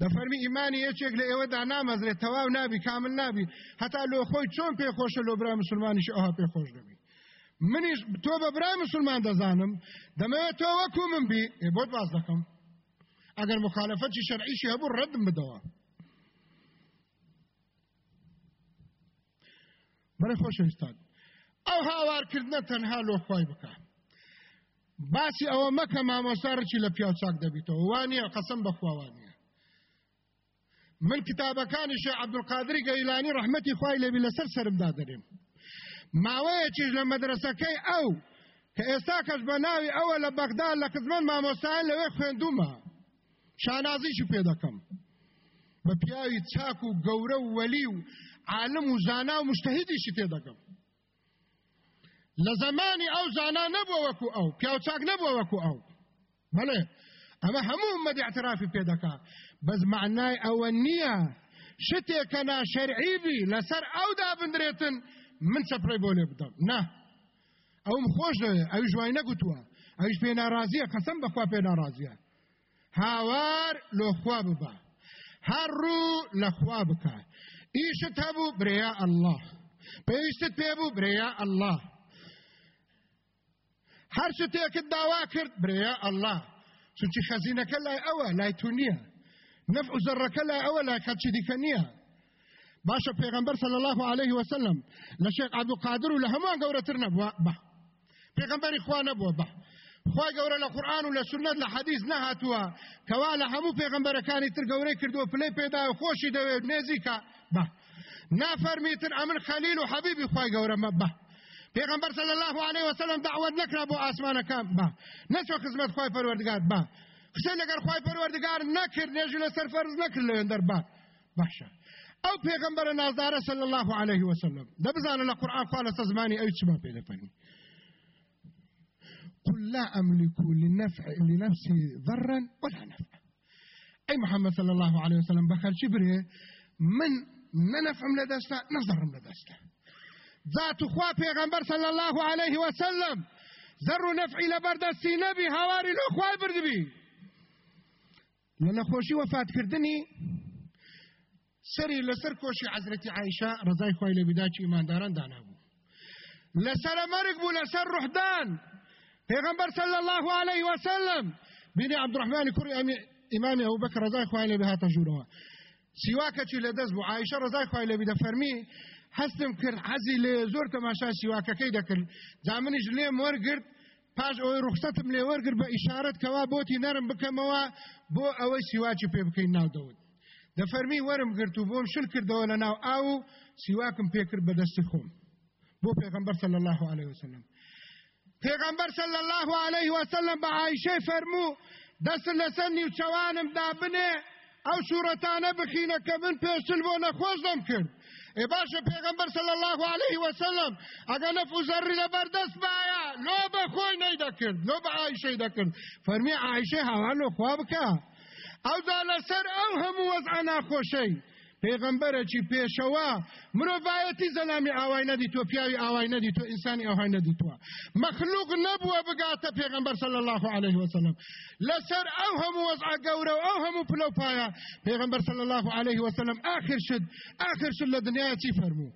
دفرمي إيماني يچێک لە ئێوە دا نامەزرێت تەواو نابی کامل نابی هەتا لۆ خۆی چۆن پێ خۆشە لۆ برای مسلمانیش ئەوها پێ خۆش دەبی منیش بە برای مسلمان دەزانم دەمەوێت تۆ وەکو من بی بۆت باز دەکەم ئەگەر مخالفەتی شەرعیشی هەبوو ڕەدم بدەوە بەرە خۆشەویستان. ئەو هاوارکردنە تەنها لۆ خۆی بکە. باسی ئەوە مەکە مامۆسارچی لە پیاو چاک دەبیتەوە. وانە قەسم بەخواوانە من کتابەکانی شێ عەبدولقادری گەیلانی ڕەحمەتی خوای لێبی لەسەر سرمدا دەرێم ماوەیەکیش لە مەدرسەکەی ئەو کە ئێستا کەس بە ناوی ئەوە لە بەغدا لە قزمەن مامۆستایان لەوێ خوێندومە شانازیشی پێ دەکەم. بە پیاوی چاک و گەورە و وەلی و عالم و زانا و مشتهیدیشی تێ دەکەم. لە زمانی ئەو زانا نەبووە وەکو ئەو پیاوچاک نەبووە وەکو ئەو. بەڵێ ئەمە هەموو ئومەتی اعترافی پێ دەکا. بەس معنای ئەوە نییە شتێکە ناشەرعی بی لەسەر ئەودا بندرێتن من چەپڕی بۆ لێ بدەم. نا ئەوم خۆش دەوێ ئەوی ژوای نەگوتووە. ئەویش پێ ناڕازیە قەسەم بەخوا پێ ناڕازیە هاوار لۆخوا ببە هەر ڕوو لەخوا بکە ئیشت هەبوو برەیە ئەله پێویستت پێبوو برەیە ئەله هەر شتێکت داوا کرد برەیە ئەله چونچی خەزینەکە لای ئەوە لای تو نییە نەف و زەڕەکە لای ئەوە لای خەچی دیکە نییە باشە پێغمبەر صلی الله عليه وسلم لە شێخ عبدالقادر و لە هەمووان گەورەتر نەبووە بە پێغمبەری خوا نەبووە بە خوا گەورە لە قورآن و لە سنت لە حەدیث نەهاتووە کەوا لە هەموو پێغمبەرەکانی تر گەورەی کردووە پلەی پێدا خۆشی دەوێت نێزیکە بە نافەرمیتر ئەمن خەلیل و حەبیبی خوای گەورە مە بە پیغمبر صلی الله علیه وسلم دعوت نکرا بو آسمان کام. با. نچو خدمت خوای پروردگار. با. حسین اگر خوای پروردگار نکرد نجل سر فرض نکرد لندر با. باشه أو پیغمبر نازدار صلی الله علیه وسلم ده بزانه لقرآن قال سزماني اي چما پیدا قل لا أملك لنفع لنفسي ضرا ولا نفع. أي محمد صلى الله عليه وسلم بخل شبره من ننفع لدسته نضر لدسته ذات خوا پیغمبر صلی الله علیه وسلم ذر نفعی لبردستی نبی هواری لو خوای بردبی لنخوشی وفات کردنی سری لسر کوشی حضرت عائشة رضای خوای لبدا چی ایمانداران دانا بو. لسر مرق بو لسر روحدان پیغمبر صلی الله علیه وسلم بینی عبدالرحمن کوری امام ابو بکر رضای خوای لبها تجوروا سواکه چی لدز بو؟ عائشة رضای خوای لبدا فرمی هەستم کرد حەزی لێ زۆر تەماشا سیواکەکەی دەکرد جا منیش لێم وەرگرت پاش ئەوەی ڕوخسەتم لێ وەرگرت بە ئیشارەت کەوا بۆتی نەرم بکەمەوە بۆ ئەوەی سیواکی پێ بکەین ناودەوت دەفەرمی وەرم گرت و بۆم شل کردەوە لە ناو ئاو و سیواکم پێکرد بە دەستی خۆم بۆ پێغمبەر صلی الله عليه وسلم پێغمبەر صلی الله عليه وسلم بە عایشەی فەرموو دەست لەسەر نیوچەوانم دابنێ ئەو سوورەتانە بخینە کە من پێشل بۆ نەخۆش دەم کرد. ای باشه پیغمبر صلی الله علیه وسلم اگر نفو ذری لبردست بایا لو بخوی نیده کرد لو با عایشه ده کرد. فرمی عایشه هوالو خواب که. أو دا لسر أو همو وضع ناخوشی پێغمبەرێکی پێشەوە مرۆڤایەتی زەلامی ئاوای نەدی تۆ پیاوی ئاوای نەدی تۆ ئینسانی ئەوهای نەدی تووە مەخلوق نەبووە بگاتە پێغمبەر صلی الله عليه وسلم لەسەر ئەو هەموو وەزع گەورە و ئەو هەموو پلەپایە پێغمبەر صلی الله عليه وسلم آخر شد آخر شد لە دنیای چی فەرموو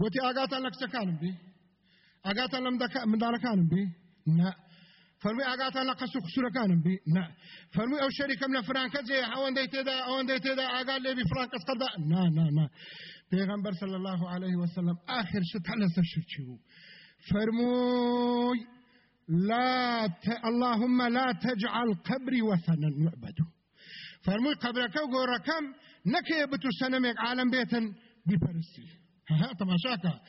گوتی ئاگاتان لە کچەکانم بی؟ ئاگاتان لە منداڵەکانم بی؟ نه. فەرمی ئاگاتان لە قەس و قسوورەکانم فەرمی ئەو شەریکەم لە فرانکە جێ ئەوەندەی تێدا ئەوەندەی تێدا ئاگات لێبی فران کەس قەدا نا نا نا پێغەمبەر صلی الله عليه وسلم آخر شت هەل لەسەر بوو؟ فەرمووی لا ت... اللهم لا تجعل قبري وثنا يعبد. فرموي قبرك وقوركم نكي بتو سنمك عالم بيتن ببرسي ها تماشاكا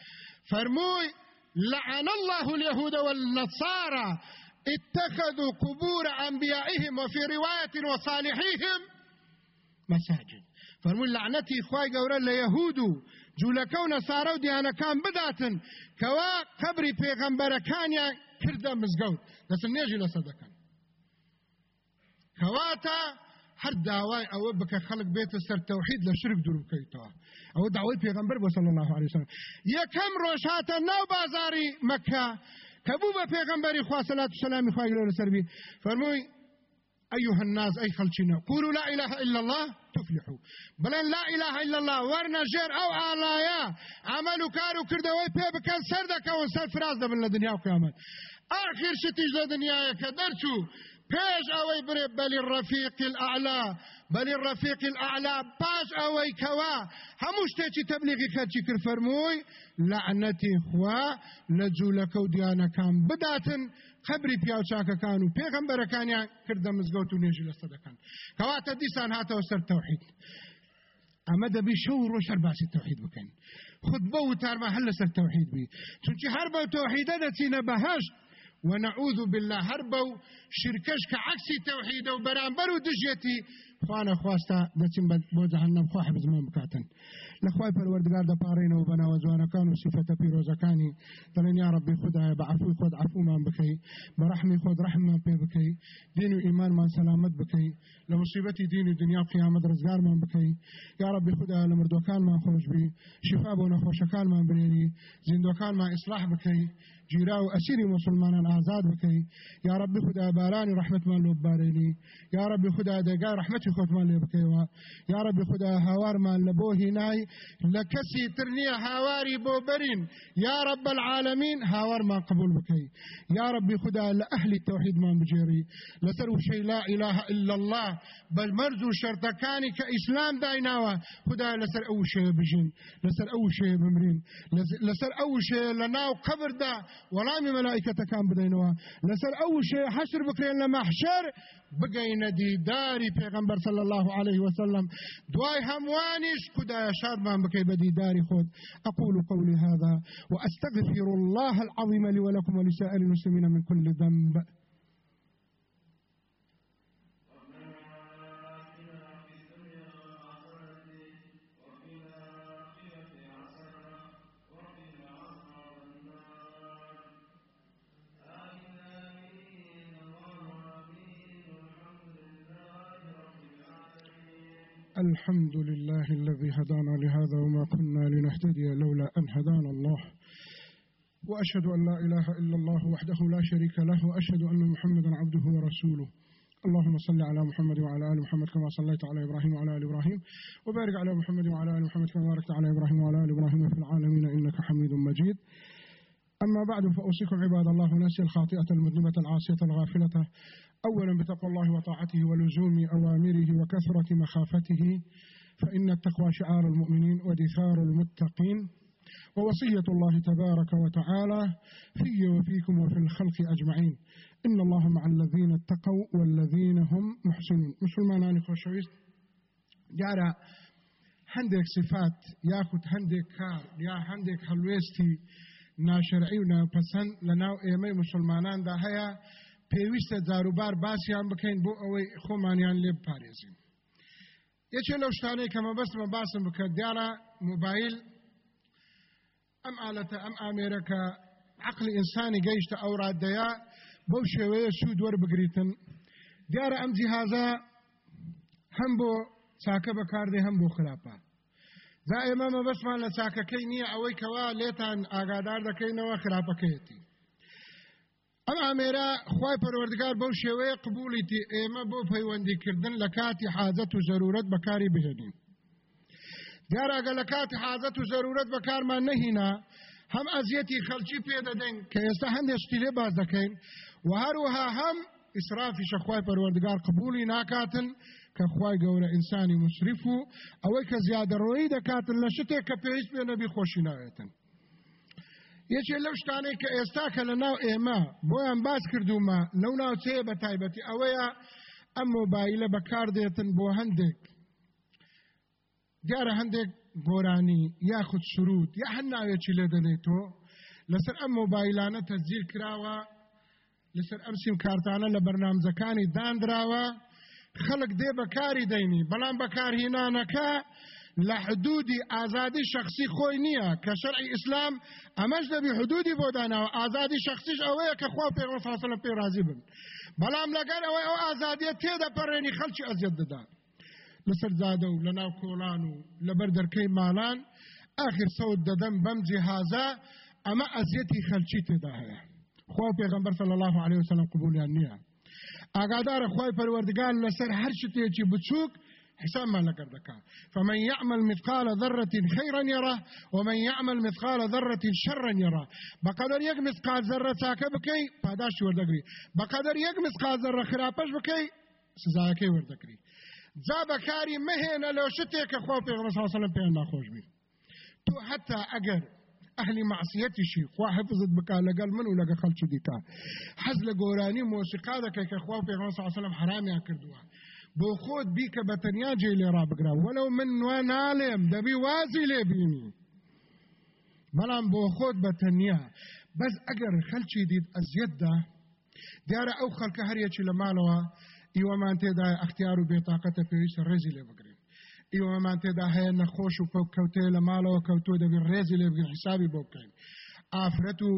فرموي لعن الله اليهود والنصارى اتخذوا قبور أنبيائهم وفي رواية وصالحيهم مساجد. فرمون لعنتي خواي قورا ليهود جولكو نصارو ديانا كان بداتن كوا قبري پیغمبر كان يا كردا مزقود. بس نيجي لصدقا كواتا هر داوای أو بک خلق بیت سر توحید له شرک دور کوي تا أو دعوی پیغمبر صلی الله علیه وسلم. یکم روشات نو بازاری مکه كبوبا بە پێغمبەری خوا سەلات سلامی خوای لەوە سەربی فەرمووی أيها الناس أي خلشنا قولوا لا إله إلا الله تفلحوا بلن لا إله إلا الله ورنا جير أو آلايا عملوا كارو كردوي بيب كان سردك أو سر فراز ده من الدنيا وكامل آخر شتيج لدنيا كدرتو. بيج أوي بريب بل الرفيق الأعلى. بل الرفيق الأعلى باش أوي كوا. هموش تيجي تبليغي خدشي كر فرموي لعنتي خوا لجولك وديانا كان بداتن خبري بياو شاكا كانوا بيغمبر كان يا كردا مزقوتو نيجي لصدقان. كواتا ديسان هاتا وسر توحيد. أما دبي شور وشر باسي التوحيد بكن خطبه وتارما هل سر توحيد بي. چونكي هربا توحيد دتينا بهشت ونعوذ بالله. هربو شركش كعكس توحيد وبرامبر ودجيتي خوانا خواستا دچن بو جهنم حفظ من بكاتن لەخوای پەروەردگار دەپارڕینەوە بەناوە جوانەکان و سیفەتە پیرۆزەکانی دەڵێن یا ڕبی خدایە بە عفوی خۆت عفومان بکەی بە ڕحمی خۆت ڕحممان پێ بکەی دین و ئیمانمان سەلامت بکەی لە مصیبەتی دین و دنیا قیامەت ڕزگارمان بکەی یا ڕبی خدایە لە مردوەکانمان خۆشببی شفا بۆ نەخۆشەکانمان برێنی زیندۆکانمان ئیسلاح بکەی جیرا و ئەسیری مسلمانان ئازاد بکەی یا ربی خدا بارانی ڕحمتمان لۆ بارێنی یا ربی خدا دەگای ڕحمەتی خۆتمان لێ بکەیەوە یا ربی خدا هاوارمان لە بۆ هینای لە کەسی تر نییە هاواری بۆ برین یا رب العالمین هاوارمان قبول بکەی یا ربی خدا لە ئەهلی تەوحیدمان بجێری لەسەر وشەی لا إله إلا الله. بل مرز و شەرتەکانی کە ئیسلام دایناوە خدا لەسەر ئەو شەیە بژین لەسەر ئەو شەیە بمرین لەسەر ئەو شەیە لە ناو قبردا وەڵامی مەلایکەتەکان بدەینەوە لەسەر ئەو شێ حەشر بکرێن لە مەحشەر بگەینە دیداری پێغەمبەر صلی الله عليه وسلم. دوای هەموانیش خدایە شادمان بکەی بە دیداری خۆت أقول قولي هذا وأستغفر الله العظيم لي ولكم ولسائر المسلمين من كل ذنب. الحمد لله الذي هدانا لهذا وما كنا لنهتدي لولا أن هدانا الله وأشهد أن لا إله إلا الله وحده لا شريك له وأشهد أن محمدا عبده ورسوله اللهم صل على محمد وعلى آل محمد كما صليت على إبراهيم وعلى آل إبراهيم وبارك على محمد وعلى آل محمد كما باركت على إبراهيم وعلى آل إبراهيم في العالمين إنك حميد مجيد. أما بعد فأوصيكم عباد الله نفسي الخاطئه المذنبه العاصيه الغافله أولا بتقوى الله وطاعته ولزوم أوامره وكثرة مخافته فإن التقوى شعار المؤمنين ودثار المتقين. ووصية الله تبارك وتعالى في وفيكم وفي الخلق أجمعين. إن الله مع الذين اتقوا والذين هم محسنون. مسلمان خوشويست. جارا هندك صفات ياخد هندك كار يا هندك هلويستي. ناشرعي وناپسند لناو ايمي مسلمانان دا هيا پێویستە جاروبار باسییان بکەین بۆ ئەوەی خۆمانیان لێ بپارێزین. یەکێ لەو شتانەی کە مەبەستمە باسم بکە دیارە موبایل ئەم ئالەتە ئەم ئامێرەکە عقلی ئینسانی گەیشتە ئەو ڕادەیە بەو شێوەیە سوود وەربگریتن دیارە ئەم جیهازە هەم بۆ چاکە بەکاردێ هەم بۆ خراپە. دا ئێمە مەبەستمان لە چاکەکەی نییە ئەوەی کەوا لێتان ئاگادار دەکەینەوە خراپەکەیەتی. ئەم ئامێرە خی پەروەردگار بەو شێوەیە قبولیتی ئێمە بۆ پەیوەندیکردن لە کاتی حازەت و زەرورەت بەکاری بهێنین. دیارەگە لە کاتی حازەت و زەرورەت بەکارمان نەهینا هەم ئەزیەتی خەلکی پێدەدەین کە ئێستا هەندێک شتی لێ باز دەکەین و هەروها هەم ئیسرافی شەخوای پەروەردگار قبولی ناکاتن کە خوای گەورە ئینسانی مسریف و ئەوەی کە زیادەڕۆیی دەکاتن لە شتێک کە پێویست پێ نەبی خۆشی ناوێتن. یەکێ لەو شتانەی کە ئێستا کە لە ناو ئێمە بۆیان باس کردومە لەو ناوچەیە بە تایبەتی ئەوەیە ئەم مۆبایلە بەکاردێتن بۆ هەندێک. دیارە هەندێک گۆرانی یاخود سرود یا هەن ناوێکی لێ دەنێتۆ لەسەر ئەم مۆبایلانە تەزیل کراوە لەسەر ئەم سیم کارتانە لە بەرنامزەکانی دانراوە خەڵک دێ بەکاری دەینی. بەڵام بەکارهینانەکە لە حدودی ئازادی شخصی خۆی نییە کە شەرعی ئیسلام ئەمەش دەبی حدودی بۆ داناوە. ئازادی شخصیش ئەوەیە کە خوا پێ فاصلە پێ رازی بن. بەڵام لەگەر ئەوەی ئەو ئازادیە تێدە پەڕێنی خەلکی ئەزیەت دەدات. لەسەر زادە و لە ناو کۆڵان و لەبەر دەرکەی ماڵان آخر سەوت دەدەم بەم جیهازە ئەمە ئەزیەتی خەلکی تێدا هەیە. خوا پێغەمبەر صلی الله عليه وسلم قبولیان نییە. ئاگادارە خوای پەروەردگار لەسەر هەر شتێکی بچووک حساب ما لقردك فمن يعمل مثقال ذرة خيرا يرى ومن يعمل مثقال ذرة شرا يرى بقدر يك مثقال ذرة ساكا بكي پاداش وردقري بقدر يك مثقال ذرة خرابش بكي سزاكي وردقري جا بەکاری مەهێنە لەو شتێکە خۆ پێغمە ساسەلم پێیان ناخۆش بی. تو حتا ئەگەر ئەهلی معسیەتیشی خوا حفظت بک لەگەڵ من و لەگە خەڵکی دیکە حەز لە گۆرانی مۆسیقا دەکەی کە خوا پێغمە ساسەلم حرامیان کردووە بۆ خۆت بیکە بە تەنیا جێ لێ ڕابگرا وەلو من نوێ ناڵێم دەبی وازی لێ بینی بەڵام بۆ خۆت بە تەنیا بەس ئەگەر خەلکی دیت ئەزیەتدا دیارە ئەو خەڵکە هەریەکی لە ماڵەوە ئیوەمان تێدا ئەختیار و بێتاقەتە پێویستە ڕێزی لێ بگرین ئیوەمان تێدا هەیە نەخۆش و پەکەوتێ لە ماڵەوە کەوتۆ دەبێت ڕێزی لێ بگەن حسابی بۆ بکەین ئافرەت و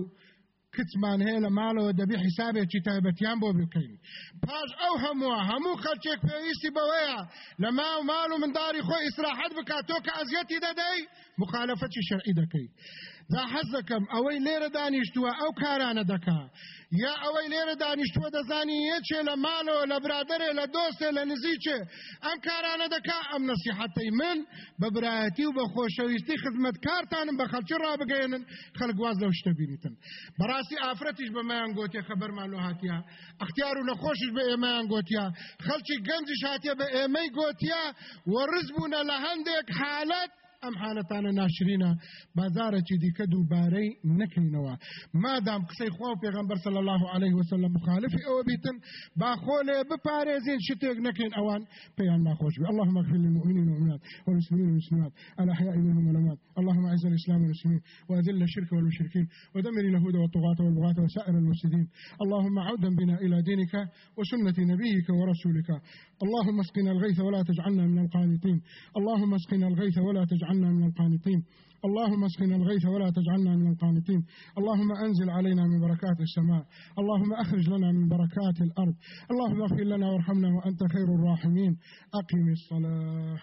کچمان هەیە لە ماڵەوە دەبی حیسابێکی تایبەتیان بۆ بکەین پاش ئەو هەمووە هەموو خەلچێک پێویستی بەوەیە لە ما و ماڵ و منداری خۆی ئیسراحەت بکات تۆ کە ئەزیەتی دەدەی مخالفەتی شەرعی دەکەی دا حەز دەکەم ئەوەی لێرە دانیشتووە ئەو کارانە دەکا. یا ئەوەی لێرە دانیشتووە دەزانی یەکێ لە ماڵەوە لە برادرێ لە دۆستێ لە نزیکێ ئەم کارانە دەکا ئەم نسیحەتەی من بە برایەتی و بە خۆشەویستی خزمەت کارتانم بە خەلکی ڕابگەێنن خەلک واز لەو شتە بینیتن. بەڕاستی ئافرەتیش بەمایان گوتێ خەبەرمان لۆ هاتیە. ئەختیار و نەخۆشش بە ئێمەیان گوتیا خەلکی گەنجش هاتیە بە ئێمەی گوتیا وەڕز بوونە لە هەندێک حالت ئەم حالەتانە ناشرینە. بازارێکی دیکە دووبارەی نەکەینەوە. مادام قسەی خوا و پێغمبەر صلی الله عليه وسلم مخالفی ئەوە بیتن با خۆلێ بپارێزین شتێک نەکەین ئەوان پێیان ناخۆش بی اللهم اغفر للمؤمنين والمؤمنات والمسلمين والمسلمات الأحياء منهم والأموات. اللهم أعز الإسلام والمسلمين وأذل الشرك والمشركين ودمر اليهود والطغاة والبغاة وسائر المفسدين. اللهم عودا بنا إلى دينك وسنة نبيك ورسولك. اللهم اسقنا الغيث ولا تجعلنا من القانطين. اللهم اسقنا الغيث ولا تجعلنا تجعلنا من القانطين. اللهم اسقنا الغيث ولا تجعلنا من القانطين. اللهم أنزل علينا من بركات السماء. اللهم أخرج لنا من بركات الأرض. اللهم اغفر لنا وارحمنا وأنت خير الراحمين. أقم الصلاة.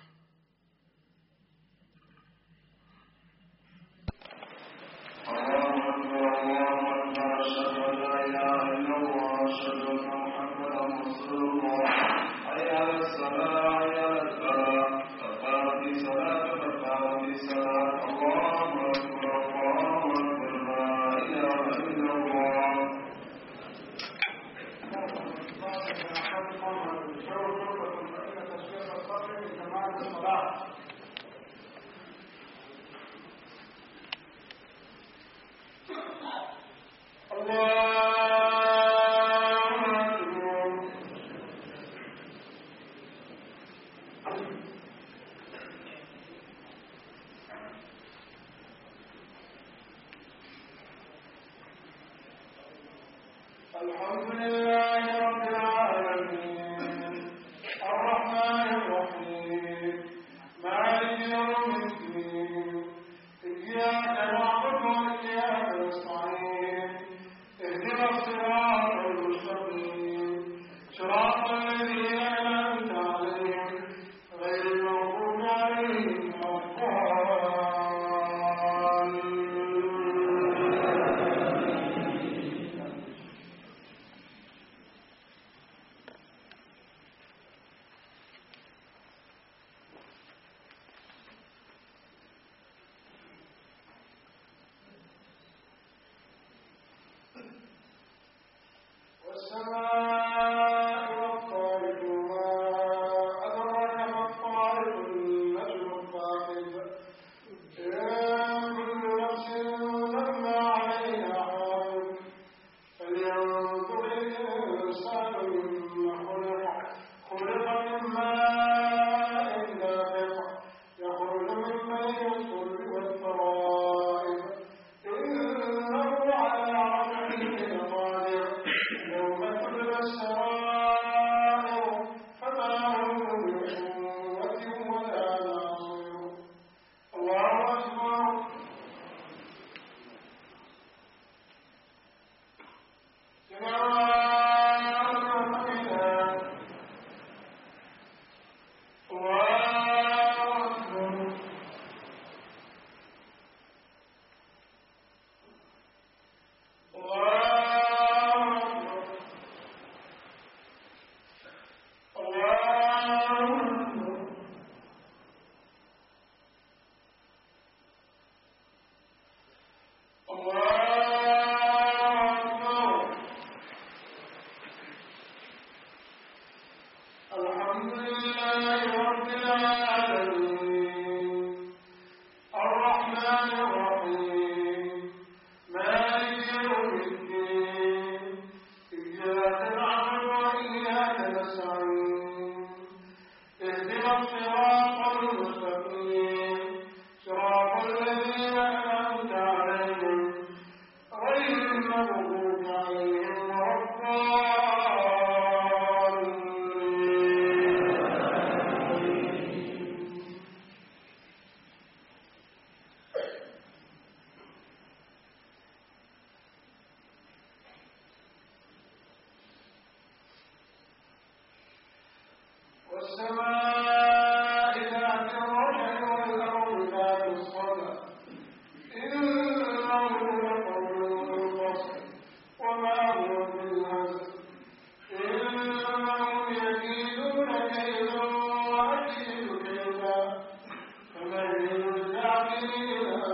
فمن يدع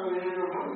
منهم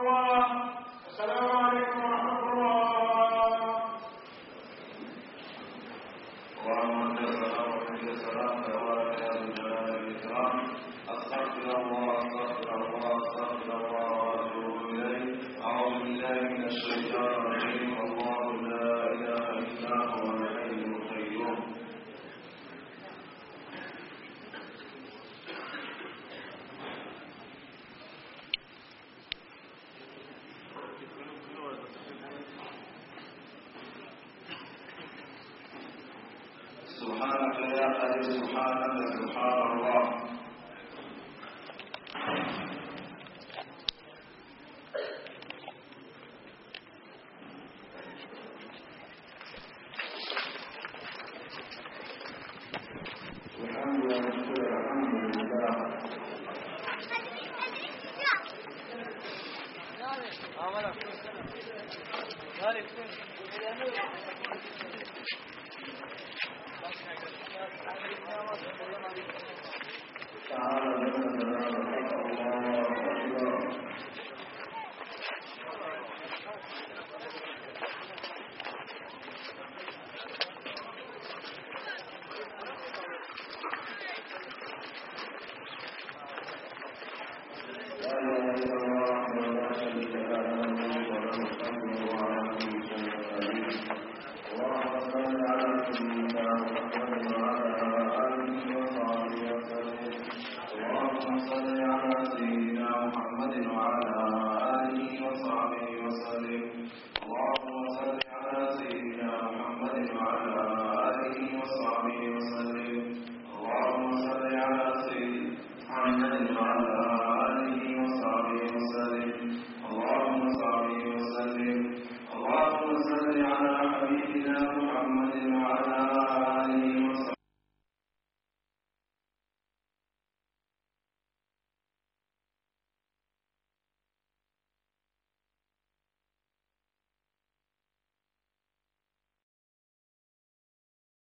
سبحانك يا أدري سبحانك سبحان الله.